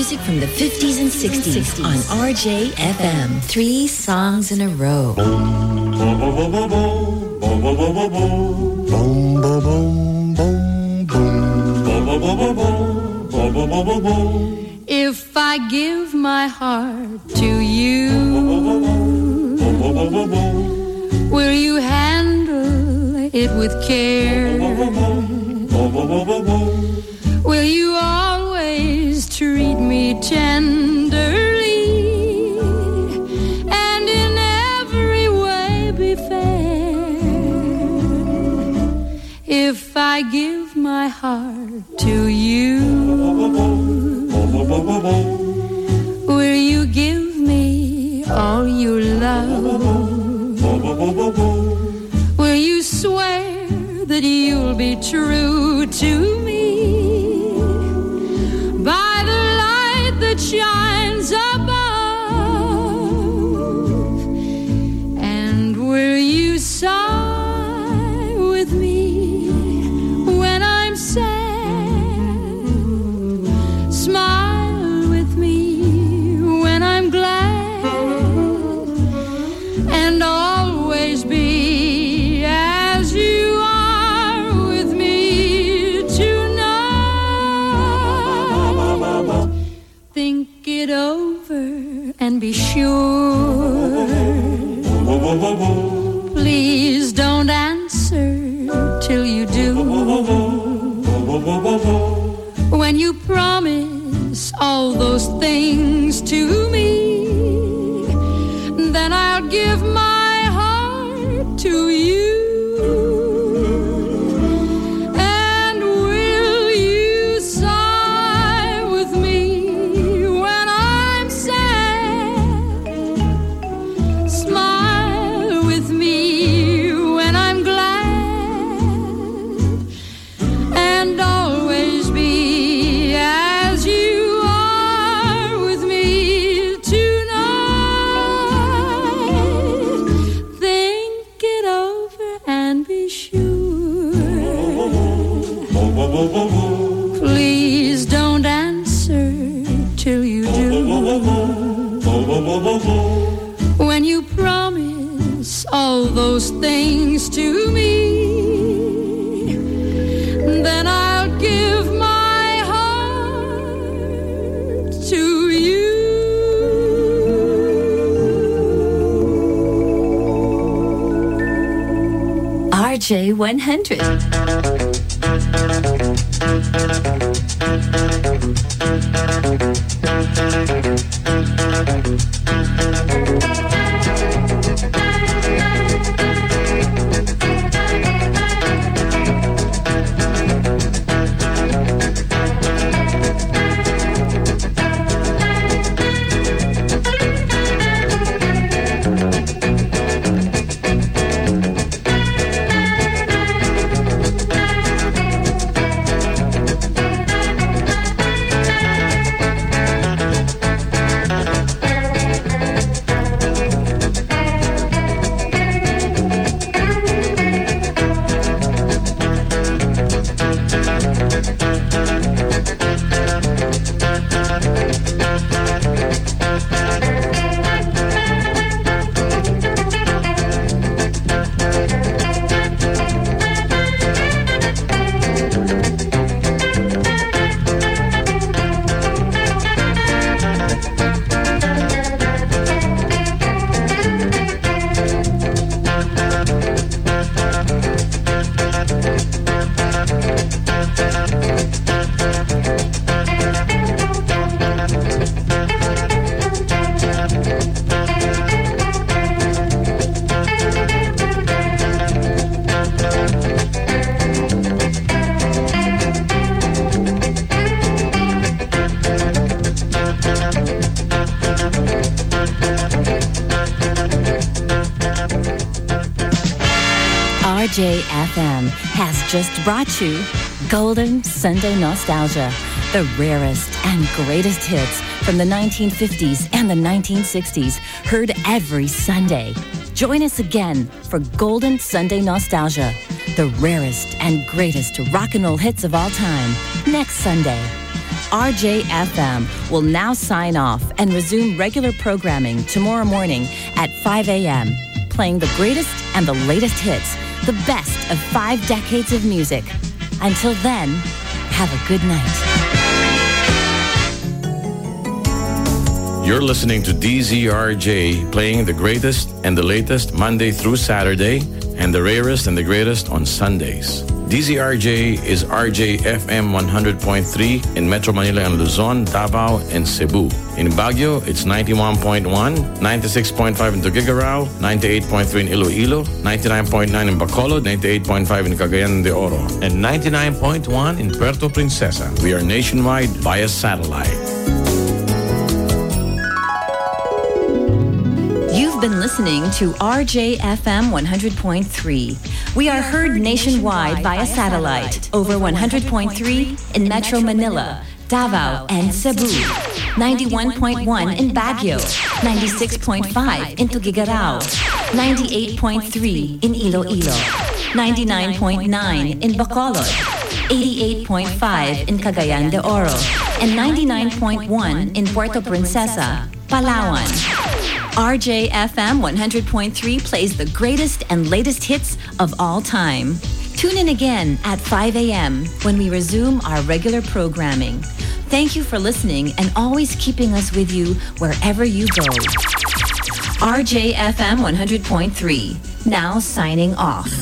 music from the 50s and 60s on RJFM. Three songs in a row.
If I give my heart to you, will you handle it with care?
just brought you Golden Sunday Nostalgia, the rarest and greatest hits from the 1950s and the 1960s, heard every Sunday. Join us again for Golden Sunday Nostalgia, the rarest and greatest rock and roll hits of all time, next Sunday. RJFM will now sign off and resume regular programming tomorrow morning at 5 a.m., playing the greatest and the latest hits the best of five decades of music. Until then, have a good night.
You're listening to DZRJ playing the greatest and the latest Monday through Saturday and the rarest and the greatest on Sundays. DZRJ is RJ FM 100.3 in Metro Manila and Luzon, Davao, and Cebu. In Baguio, it's 91.1, 96.5 in Tuguegarao, 98.3 in Iloilo, 99.9 in Bacolod, 98.5 in Cagayan de Oro, and 99.1 in Puerto Princesa. We are nationwide via satellite.
You've been listening to RJFM 100.3. We are heard nationwide via satellite over 100.3 in Metro Manila, Davao, and Cebu. 91.1 in Baguio, 96.5 in Tuguegarao, 98.3 in Iloilo, 99.9 in Bacolod, 88.5 in Cagayan de Oro, and 99.1 in Puerto Princesa, Palawan. RJFM 100.3 plays the greatest and latest hits of all time. Tune in again at 5 a.m. when we resume our regular programming. Thank you for listening and always keeping us with you wherever you go. RJFM 100.3, now signing off.